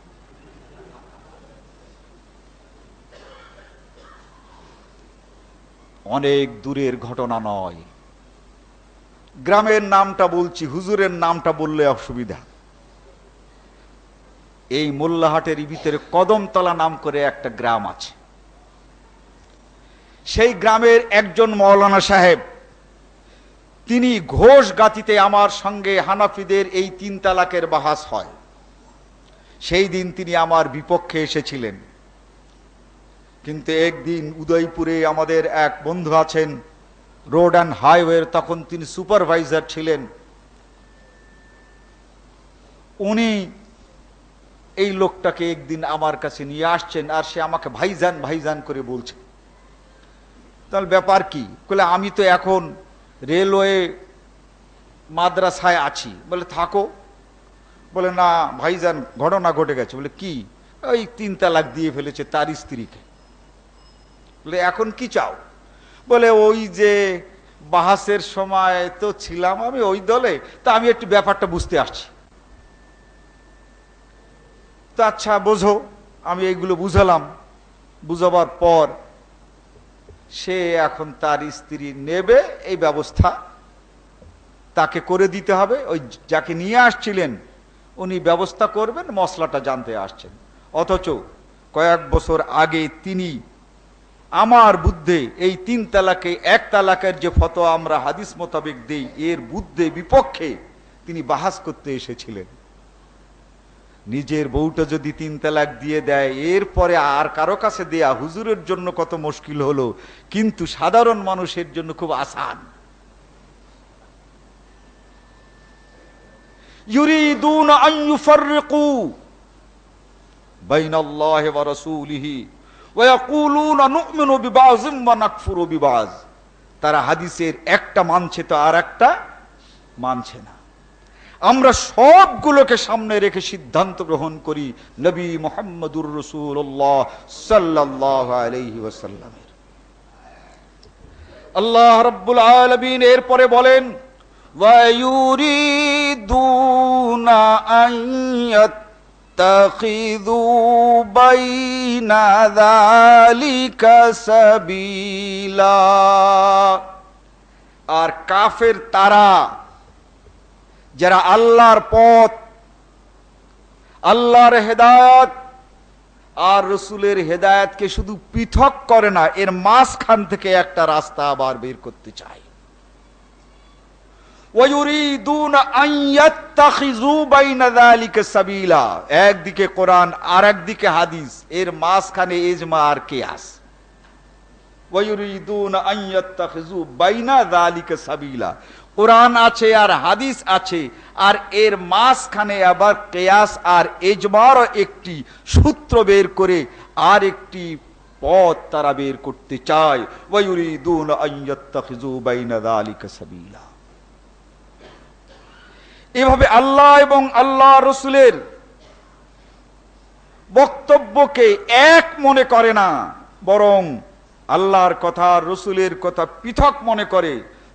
অনেক দূরের ঘটনা নয়। গ্রামের নামটা বলছি, হুজুরের নামটা বললে অসুবিধা। এই মোল্লাহাটের ভিতরে কদমতলা নাম করে একটা গ্রাম আছে। সেই গ্রামের একজন মৌলানা সাহেব, তিনি ঘোষ গাতিতে আমার সঙ্গে হানাফিদের এই তিন তালাকের বাহাস হয়। সেই দিন তিনি আমার বিপক্ষে এসেছিলেন। কিন্তু একদিন উদয়পুরে আমাদের এক বন্ধু আছেন, রোড অ্যান্ড হাইওয়ের, তখন তিনি সুপারভাইজার ছিলেন। উনি এই লোকটাকে একদিন আমার কাছে নিয়ে আসছেন আর সে আমাকে ভাইজান ভাইজান করে বলছে। তাহলে ব্যাপার কি? বলে আমি তো এখন রেলওয়ে মাদ্রাসায় আছি। বলে, থাকো। বলে, না, ভাইজান, ঘটনা ঘটে গেছে। বলে, কি? ওই তিন তালাক দিয়ে ফেলেছে তার স্ত্রীকে। বলে, এখন কি চাও? বলে, ওই যে বাহাসের সময় তো ছিলাম আমি ওই দলে। তা আমি একটু ব্যাপারটা বুঝতে আসছি। তো আচ্ছা বোঝো, আমি এইগুলো বুঝালাম। বুঝাবার পর সে এখন তার স্ত্রী নেবে, এই ব্যবস্থা তাকে করে দিতে হবে। ওই যাকে নিয়ে আসছিলেন, উনি ব্যবস্থা করবেন, মশলাটা জানতে আসছেন। অথচ কয়েক বছর আগে তিনি আমার বুদ্ধে, এই তিন তালাকে, এক তালাকের যে ফটো আমরা হাদিস মোতাবেক দেই, এর বুদ্ধে বিপক্ষে তিনি বাহাস করতে এসেছিলেন। নিজের বউটা যদি তিন তালাক দিয়ে দেয়, এরপরে আর কারও কাছে দেয়া হুজুরের জন্য কত মুশকিল হলো, কিন্তু সাধারণ মানুষের জন্য খুব আসান। তারা হাদিসের একটা মানছে তো আর একটা মানছে না। আমরা সবগুলোকে সামনে রেখে সিদ্ধান্ত গ্রহণ করি নবী মোহাম্মদুর রসুল্লাহ সাল্লাহ আলহি ওয়াসাল্লামের আল্লাহ রব্বুল আলমিন এরপরে বলেন ويريدون أن يتخذوا بين ذلك سبيلا আর কাফের তারা যারা আল্লাহর পথ আল্লাহর হেদায়ত আর রসুলের হেদায়তকে শুধু পৃথক করে না এর মাঝখান থেকে একটা রাস্তা আবার বের করতে চায় ويريدون أن يتخذوا بين ذلك سبيلا একদিকে কোরআন আর একদিকে হাদিস এর মাঝখানে ইজমা আর কিয়াস ويريدون أن يتخذوا بين ذلك سبيلا কোরআন আছে আর হাদিস আছে, আর এর মাঝখানে আবার কেয়াস আর এজমার একটি সূত্র বের করে আর একটি পথ তারা বের করতে চায়। এভাবে আল্লাহ এবং আল্লাহ রসুলের বক্তব্যকে এক মনে করে না, বরং আল্লাহর কথা, রসুলের কথা পৃথক মনে করে।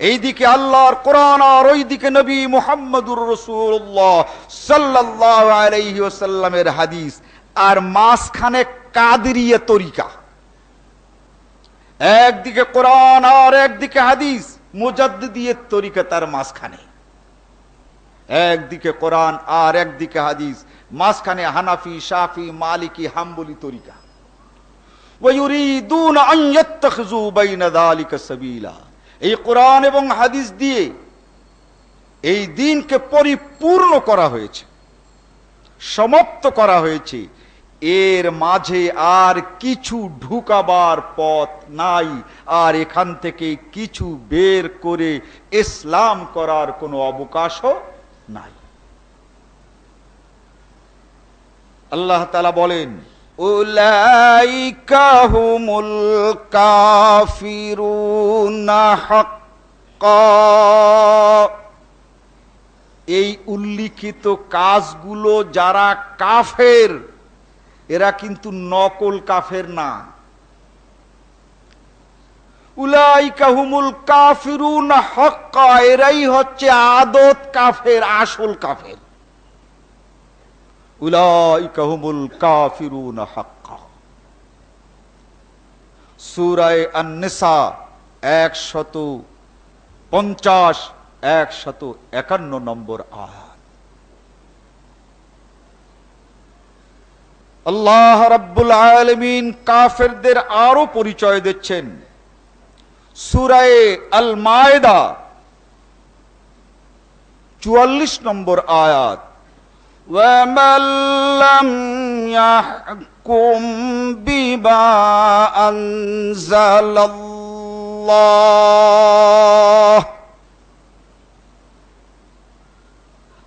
এইদিকে আল্লাহর কোরআন আর ওইদিকে নবী মুহাম্মদুর রাসূলুল্লাহ সাল্লাল্লাহু আলাইহি ওয়াসাল্লামের হাদিস আর মাঝখানে কাদরিয়া তরিকা একদিকে কোরআন আর একদিকে হাদিস মুজাদ্দিদিয়ের তরিকা তার মাঝখানে একদিকে কোরআন আর একদিকে হাদিস মাঝখানে হানাফি শাফি মালিকি হাম্বলি তরিকা ويريدون أن يتخذوا بين ذلك سبيلا এই কোরআন এবং হাদিস দিয়ে এই দিনকে পরিপূর্ণ করা হয়েছে, সমাপ্ত করা হয়েছে। এর মাঝে আর কিছু ঢুকাবার পথ নাই, আর এখান থেকে কিছু বের করে ইসলাম করার কোনো অবকাশও নাই। আল্লাহ তালা বলেন أولئك هم الكافرون حقا এই উল্লিখিত কাজগুলো যারা কাফের এরা কিন্তু নকল কাফের না উলাইকা হুমুল কাফিরুন হক্কা এরাই হচ্ছে আদত কাফের আসল কাফের উলাইকা হুমুল কাফিরুন হক্কা। সূরায়ে আন-নিসা 150 একশত একান্ন নম্বর আল্লাহ রাব্বুল আলামিন কাফেরদের আরও পরিচয় দিচ্ছেন। সূরায়ে আল মায়দা চুয়াল্লিশ নম্বর আয়াত। ومن لم يحكم بما أنزل الله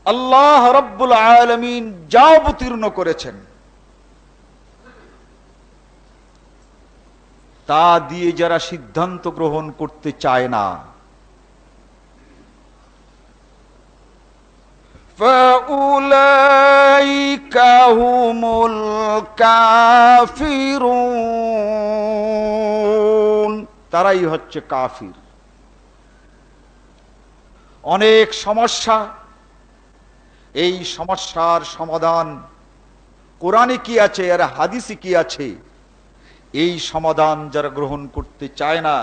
আল্লাহ রব্বুল আলমিন যা অবতীর্ণ করেছেন তা দিয়ে যারা সিদ্ধান্ত গ্রহণ করতে চায় না فأولئك هم الكافرون তারাই হচ্ছে কাফির অনেক সমস্যা এই সমস্যার সমাধান কোরআনে কি আছে আর হাদিসে কি আছে এই সমাধান যারা গ্রহণ করতে চায় না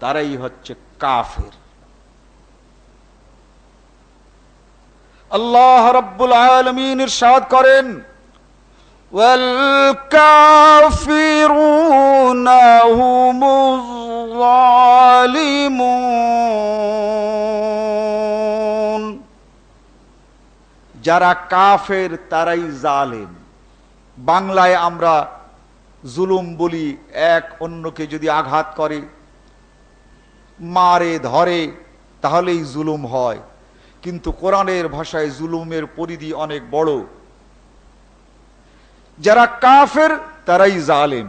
তারাই হচ্ছে কাফের আল্লাহ রব্বুল আলমিন ইরশাদ করেন والكافرون هم الظالمون যারা কাফের তারাই জালেম বাংলায় আমরা জুলুম বলি এক অন্যকে যদি আঘাত করে মারে ধরে তাহলেই জুলুম হয় কিন্তু কোরআনের ভাষায় জুলুমের পরিধি অনেক বড় যারা কাফের তারাই জালেম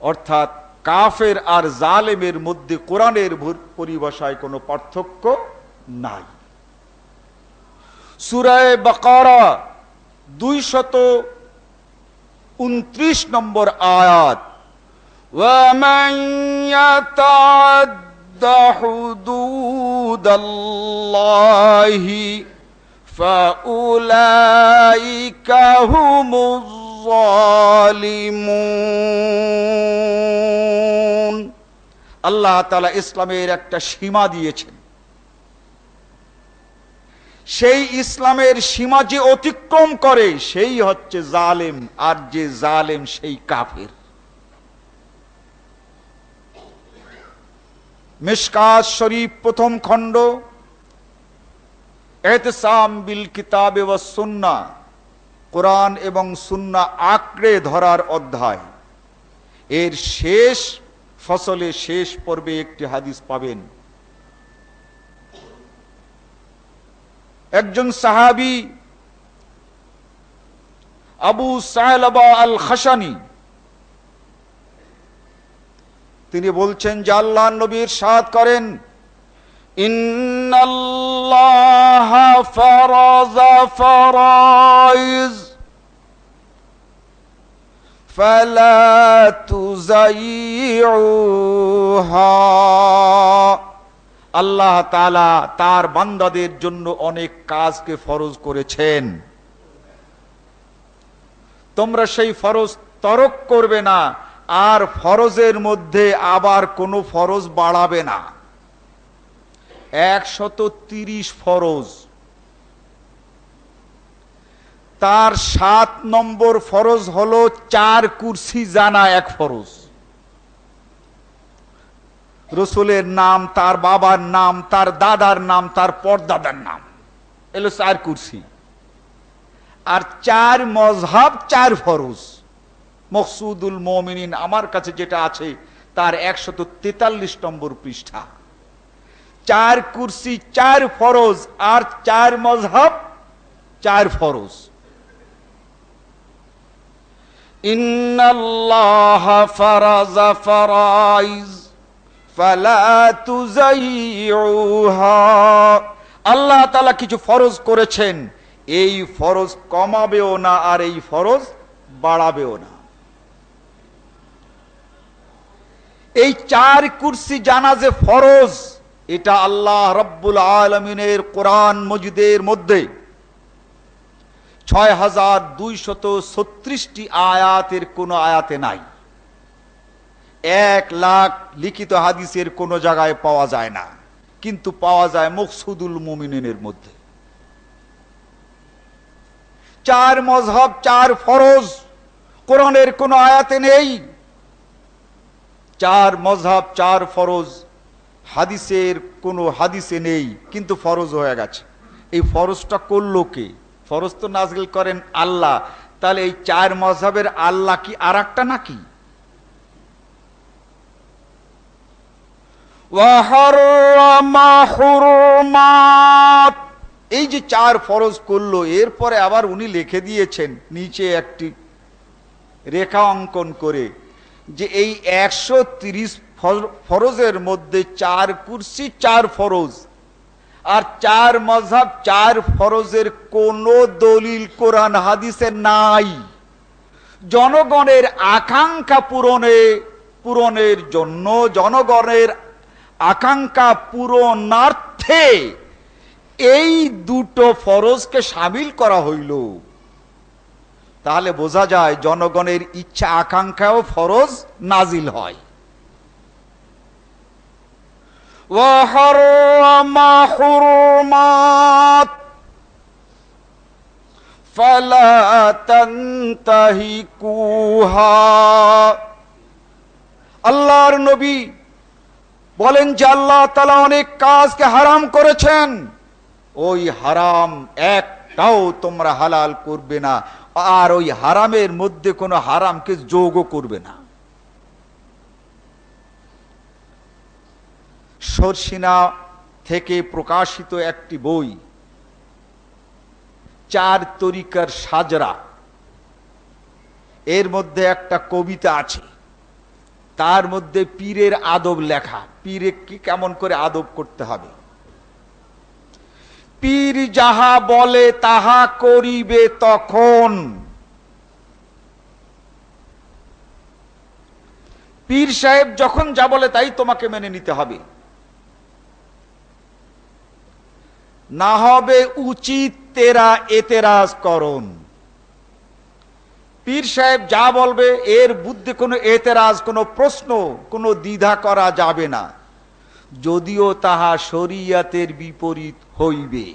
অর্থাৎ কাফের আর জালেমের মধ্যে কোরআনের ভর- পরিভাষায় কোনো পার্থক্য নাই সুরায় বাকারা দুই শত উনত্রিশ নম্বর আয়াত ومن يتعد حدود الله فأولئك هم الظالمون আল্লাহ তালা ইসলামের একটা সীমা দিয়েছেন সেই ইসলামের সীমা যে অতিক্রম করে সেই হচ্ছে জালেম আর যে জালেম সেই কাফের মিশকাত শরীফ প্রথম খণ্ড, এহতেসাম বিল কিতাবে ওয়া সুন্না, কোরআন এবং সুন্না আঁকড়ে ধরার অধ্যায়। এর শেষ ফসলে শেষ পর্বে একটি হাদিস পাবেন। একজন সাহাবি আবু সাহেলাবা আল খাসানি তিনি বলছেন যে আল্লাহ নবীর সাদ করেন إن الله فرض فرائض فلا تزيعوها আল্লাহ তাআলা তার বান্দাদের জন্য অনেক কাজকে ফরজ করেছেন তোমরা সেই ফরজ তরক করবে না আর ফরজের মধ্যে আবার কোনো ফরজ বাড়াবে না। একশত তিরিশ ফরজ। তার সাত নম্বর ফরজ হলো চার কুরসি জানা এক ফরজ। রসুলের নাম, তার বাবার নাম, তার দাদার নাম, তার পরদাদার নাম, এলো চার কুরসি। আর চার মজহাব, চার ফরজ। মকসুদুল মমিনিন আমার কাছে যেটা আছে, তার একশত তেতাল্লিশ নম্বর পৃষ্ঠা। চার কুর্সি, চার ফরজ, আর চার মজহব চার ফরজ। আল্লাহ তালা কিছু ফরজ করেছেন, এই ফরজ কমাবেও না, আর এই ফরজ বাড়াবেও না। এই চার কুরসি জানা যে ফরজ, এটা আল্লাহ রব্বুল আলমিনের কোরআন মজিদের মধ্যে ছয় হাজার দুইশত ছত্রিশটি আয়াতের কোনো আয়াতে নাই। এক লাখ লিখিত হাদিসের কোনো জায়গায় পাওয়া যায় না, কিন্তু পাওয়া যায় মকসুদুল মুমিনের মধ্যে। চার মজহব, চার ফরজ, কোরআনের কোনো আয়াতে নেই। চার মজহাব চার ফরজ। হাদিসের কোনো হাদিসে নেই, কিন্তু ফরজ হয়ে গেছে। এই ফরজটা করল কে? ফরজ তো নাজগিল করেন আল্লাহ। তাহলে এই চার মজহাবের আল্লাহ কি আর একটা নাকি এই যে চার ফরজ করল, এরপরে আবার উনি লিখে দিয়েছেন নিচে একটি রেখা অঙ্কন করে। যে এই একশো তিরিশ ফরজের মধ্যে চার কুরসি, চার ফরজ। আর চার মজাব চার ফরজের কোন দলিল কোরআন হাদিসে নাই। জনগণের আকাঙ্ক্ষা পূরণে, পূরণের জন্য জনগণের আকাঙ্ক্ষা পূরণার্থে এই দুটো ফরজকে সামিল করা হইল। তাহলে বোঝা যায় জনগণের ইচ্ছা আকাঙ্ক্ষাও ফরজ নাজিল হয় وحرم حرمات فلا تنتهكوها আল্লাহর নবী বলেন যে আল্লাহ তালা অনেক কাজকে হারাম করেছেন ওই হারাম একটাও তোমরা হালাল করবে না আর ওই হারামের মধ্যে কোনো হারামকে যোগও করবে না। সরসিনা থেকে প্রকাশিত একটি বই, চার তরিকার সাজরা। এর মধ্যে একটা কবিতা আছে, তার মধ্যে পীরের আদব লেখা। পীরে কি কেমন করে আদব করতে হবে? পীর যাহা বলে তাহা করিবে তখন। পীর সাহেব যখন যা বলে তাই তোমাকে মেনে নিতে হবে। না হবে উচিত তেরা এতেরাজ করণ পীর সাহেব যা বলবে, এর বুদ্ধি কোনো এতেরাজ, কোনো প্রশ্ন, কোনো দ্বিধা করা যাবে না। যদিও তাহা শরিয়াতের বিপরীত হইবে।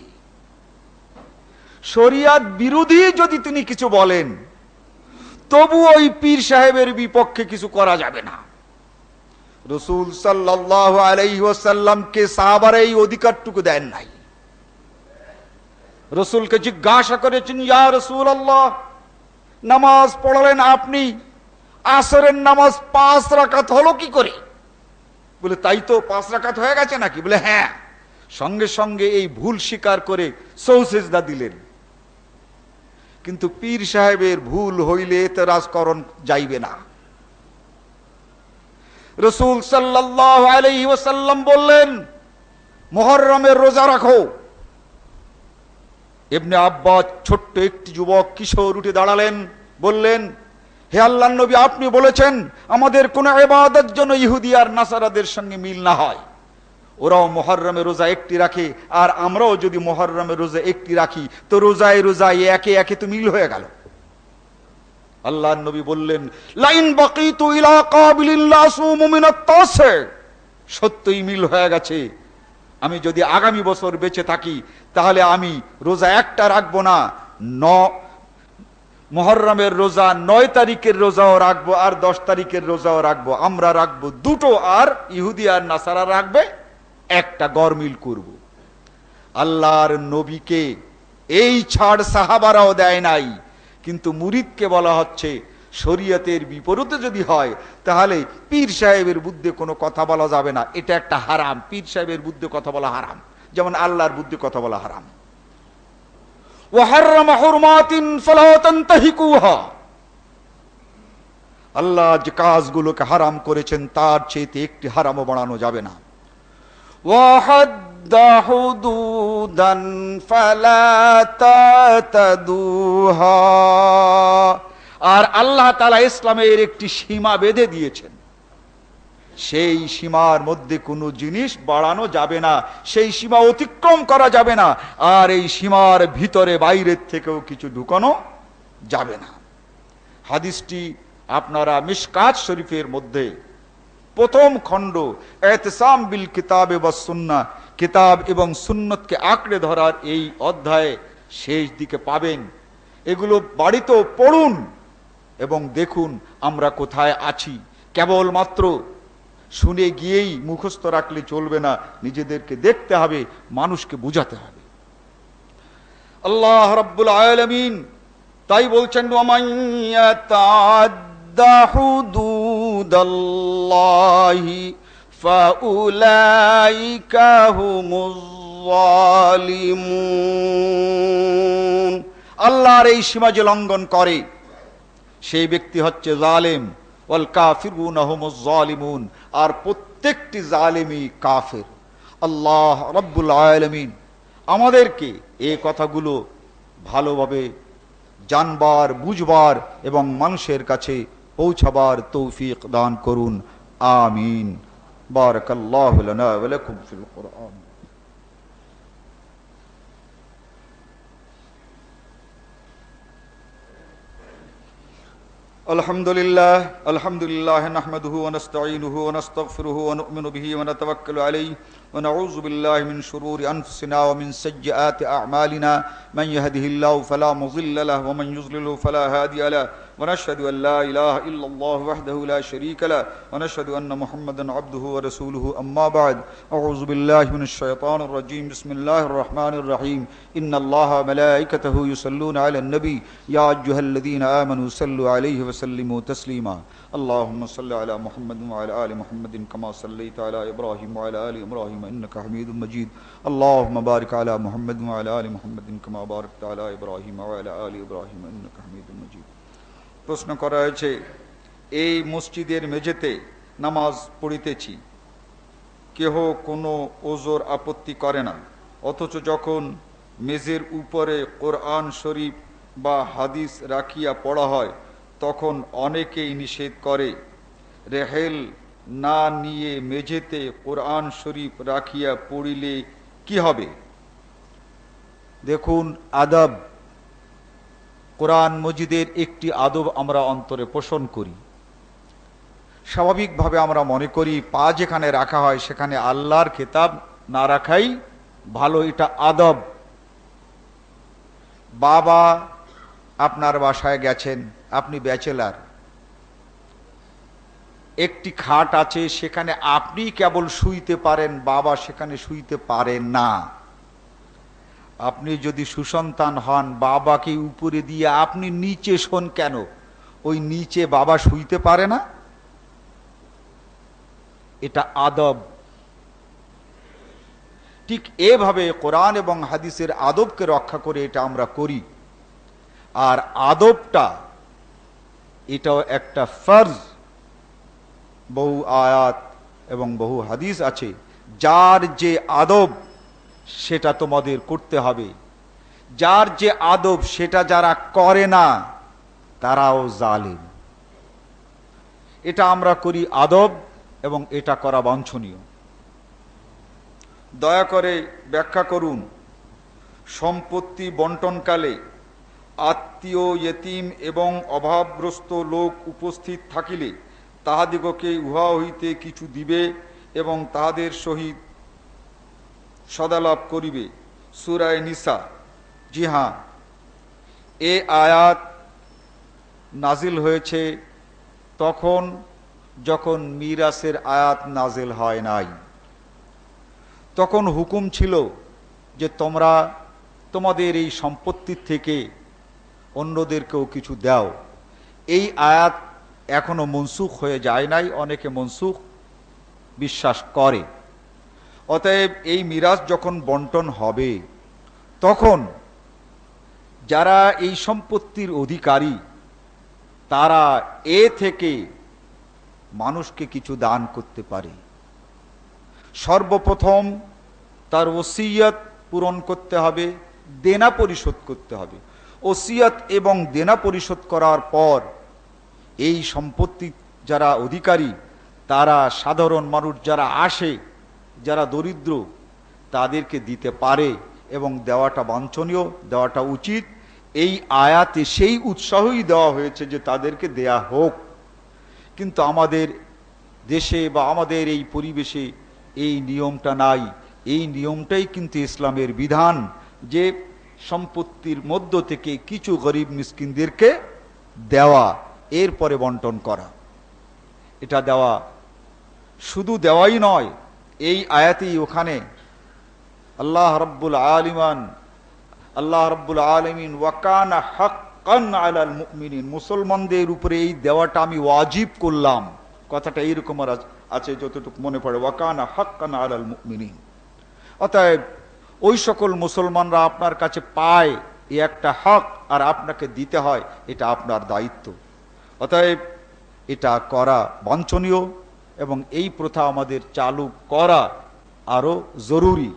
শরিয়াত বিরোধী যদি তিনি কিছু বলেন, তবু ওই পীর সাহেবের বিপক্ষে কিছু করা যাবে না। রসুল সাল্লাহ আলাইসাল্লামকে সাহাবার এই অধিকারটুকু দেন নাই। রসুলকে জিজ্ঞাসা করেছেন, ইয়া রসুল আল্লাহ নামাজ পড়ালেন আপনি? আসরের নামাজ পাঁচ রাকাত হলো কি করে? বলে, তাই তো পাঁচ রাকাত হয়ে গেছে নাকি? বলে হ্যাঁ। সঙ্গে সঙ্গে এই ভুল স্বীকার করে সৌসেজদা দিলেন। কিন্তু পীর সাহেবের ভুল হইলে তেরাজকরণ যাইবে না। রসুল ওসাল্লাম বললেন, মোহরমের রোজা রাখো। এমনি আব্বাস ছোট্ট একটি যুবক কিশোর উঠে দাঁড়ালেন, বললেন হে আল্লাহ নবী, আপনি বলেছেন, আমাদের কোন এবাদত জন্য ইহুদি আর নাসারাদের সঙ্গে মিল না হয়। ওরাও মহরমে রোজা একটি রাখে, আর আমরাও যদি মহরমে রোজা একটি রাখি, তো রোজায় রোজায় একে একে তো মিল হয়ে গেল। আল্লাহ নবী বললেন, লাইন তাসে। সত্যই মিল হয়ে গেছে। আমি যদি আগামী বছর বেঁচে থাকি, তাহলে আমি রোজা একটা রাখব না, ন মহরমের রোজা, নয় তারিখের রোজাও রাখব আর দশ তারিখের রোজাও রাখব। আমরা রাখব দুটো আর, ইহুদি আর নাসারা রাখবে, একটা গরমিল করব। আল্লাহর নবীকে এই ছাড় সাহাবারাও দেয় নাই, কিন্তু মুরিদকে বলা হচ্ছে, শরীয়তের বিপরীতে যদি হয়, তাহলে পীর সাহেবের বুদ্ধে কোনো কথা বলা যাবে না। এটা একটা হারাম, পীর সাহেবের বুদ্ধে কথা বলা হারাম। যেমন আল্লাহর বুদ্ধে কথা বলা হারাম। আল্লাহ যে কাজগুলোকে হারাম করেছেন, তার চেয়েতে একটি হারামও বাড়ানো যাবে না। আর আল্লাহ তালা ইসলামের একটি সীমা বেঁধে দিয়েছেন। সেই সীমার মধ্যে কোনো জিনিস বাড়ানো যাবে না, সেই সীমা অতিক্রম করা যাবে না, আর এই সীমার ভিতরে বাইরের থেকেও কিছু ঢুকানো যাবে না। হাদিসটি আপনারা মিসকাত শরীফের মধ্যে প্রথম খণ্ড এতসাম বিল কিতাবে বা সুন্না, কিতাব এবং সুন্নতকে আঁকড়ে ধরার এই অধ্যায়ে শেষ দিকে পাবেন। এগুলো বাড়িতেও পড়ুন এবং দেখুন আমরা কোথায় আছি। কেবলমাত্র শুনে গিয়েই মুখস্থ রাখলে চলবে না। নিজেদেরকে দেখতে হবে, মানুষকে বুঝাতে হবে। আল্লাহ রব্বুল আলমিন তাই বলছেন আল্লাহর এই সীমা যে লঙ্ঘন করে, সেই ব্যক্তি হচ্ছে জালেম। আর প্রত্যেকটি জালেমই কাফের। আল্লাহ রব্বুল আলামিন আমাদেরকে এ কথাগুলো ভালোভাবে জানবার, বুঝবার এবং মানুষের কাছে পৌঁছাবার তৌফিক দান করুন। আমিন। বারাকাল্লাহু ওয়া লাকুম ফিল কুরআন। الحمد لله الحمد لله نحمده ونستعينه ونستغفره ونؤمن به ونتوكل عليه ونعوذ بالله من شرور أنفسنا ومن سيئات أعمالنا. من يهده الله فلا مضل له ومن يضلله فلا هادي له. ونشهد أن لا إله إلا الله وحده لا شريك له. ونشهد أن محمدا عبده ورسوله. أما بعد أعوذ بالله من الشيطان الرجيم. بسم الله الرحمن الرحيم. إن الله ملائكته يصلون على النبي. يا أيها الذين آمنوا صلوا عليه وسلموا تسليما. اللهم صل على محمد وعلى آل محمد كما صليت على إبراهيم وعلى آل إبراهيم إنك حميد مجيد اللهم بارك على محمد وعلى آل محمد كما باركت على إبراهيم وعلى آل إبراهيم إنك حميد مجيد প্রশ্ন করা হয়েছে এই মসজিদের মেঝেতে নামাজ পড়িতেছি কেহ কোনো ওজোর আপত্তি করে না অথচ যখন মেজের উপরে কোরআন শরীফ বা হাদিস রাখিয়া পড়া হয় তখন অনেকেই নিষেধ করে, রেহেল না নিয়ে মেঝেতে কোরআন শরীফ রাখিয়া পড়িলে কি হবে? দেখুন, আদব কোরআন মজিদের একটি আদব আমরা অন্তরে পোষণ করি। স্বাভাবিকভাবে আমরা মনে করি, পা যেখানে রাখা হয় সেখানে আল্লাহর খেতাব না রাখাই ভালো, এটা আদব। বাবা আপনার বাসায় গেছেন আপনি ব্যাচেলার। একটি খাট আছে, সেখানে আপনি কেবল শুইতে পারেন, বাবা সেখানে শুইতে পারেন না। আপনি যদি সুসন্তান হন, বাবাকে উপরে দিয়ে আপনি নিচে শোন কেন? ওই নিচে বাবা শুইতে পারে না? এটা আদব। ঠিক এভাবে কোরআন এবং হাদিসের আদবকে রক্ষা করে এটা আমরা করি। আর আদবটা এটাও একটা ফর্জ। বহু আয়াত এবং বহু হাদিস আছে, যার যে আদব সেটা তোমাদের করতে হবে। যার যে আদব সেটা যারা করে না, তারাও জালিম। এটা আমরা করি আদব এবং এটা করা বাঞ্ছনীয়। দয়া করে ব্যাখ্যা করুন। সম্পত্তি বন্টনকালে আত্মীয়, ইয়েতিম এবং অভাবগ্রস্ত লোক উপস্থিত থাকিলে তাহাদিগকে উহা হইতে কিছু দিবে এবং তাহাদের সহিত সদালাভ করিবে। সুরায় নিসা, জি হ্যাঁ এ আয়াত নাজিল হয়েছে তখন যখন মিরাসের আয়াত নাজিল হয় নাই। তখন হুকুম ছিল যে তোমরা তোমাদের এই সম্পত্তির থেকে অন্যদেরকেও কিছু দাও। এই আয়াত এখনও মনসুখ হয়ে যায় নাই, অনেকে মনসুখ বিশ্বাস করে। অতএব এই মিরাজ যখন বন্টন হবে, তখন যারা এই সম্পত্তির অধিকারী, তারা এ থেকে মানুষকে কিছু দান করতে পারে। সর্বপ্রথম তার ওসিয়ত পূরণ করতে হবে, দেনা পরিশোধ করতে হবে। ওসিয়ত এবং দেনা পরিশোধ করার পর এই সম্পত্তি যারা অধিকারী, তারা সাধারণ মানুষ যারা আসে, যারা দরিদ্র, তাদেরকে দিতে পারে এবং দেওয়াটা বাঞ্ছনীয়, দেওয়াটা উচিত। এই আয়াতে সেই উৎসাহই দেওয়া হয়েছে যে তাদেরকে দেয়া হোক। কিন্তু আমাদের দেশে বা আমাদের এই পরিবেশে এই নিয়মটা নাই। এই নিয়মটাই কিন্তু ইসলামের বিধান যে সম্পত্তির মধ্য থেকে কিছু গরিব মিসকিনদেরকে দেওয়া, এরপরে বন্টন করা। এটা দেওয়া শুধু দেওয়াই নয়, এই আয়াতেই ওখানে আল্লাহ রব্বুল আলিমান, আল্লাহ রব্বুল আলমিন, ওয়াকানা হাক্কান আলাল মুমিনিন, মুসলমানদের উপরে এই দেওয়াটা আমি ওয়াজিব করলাম। কথাটা এইরকম আছে যতটুকু মনে পড়ে, ওয়াকানা হাক্কান আলাল মুমিনিন। অতএব ওই সকল মুসলমানরা আপনার কাছে পায় এই একটা হক আর আপনাকে দিতে হয়, এটা আপনার দায়িত্ব। অতএব এটা করা বাঞ্ছনীয় এবং এই প্রথা আমাদের চালু করা আরও জরুরি।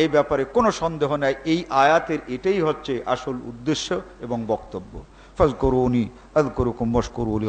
এই ব্যাপারে কোনো সন্দেহ নাই, এই আয়াতের এটাই হচ্ছে আসল উদ্দেশ্য এবং বক্তব্য। ফাজ করুনি আজ করুকুম মশ করুলি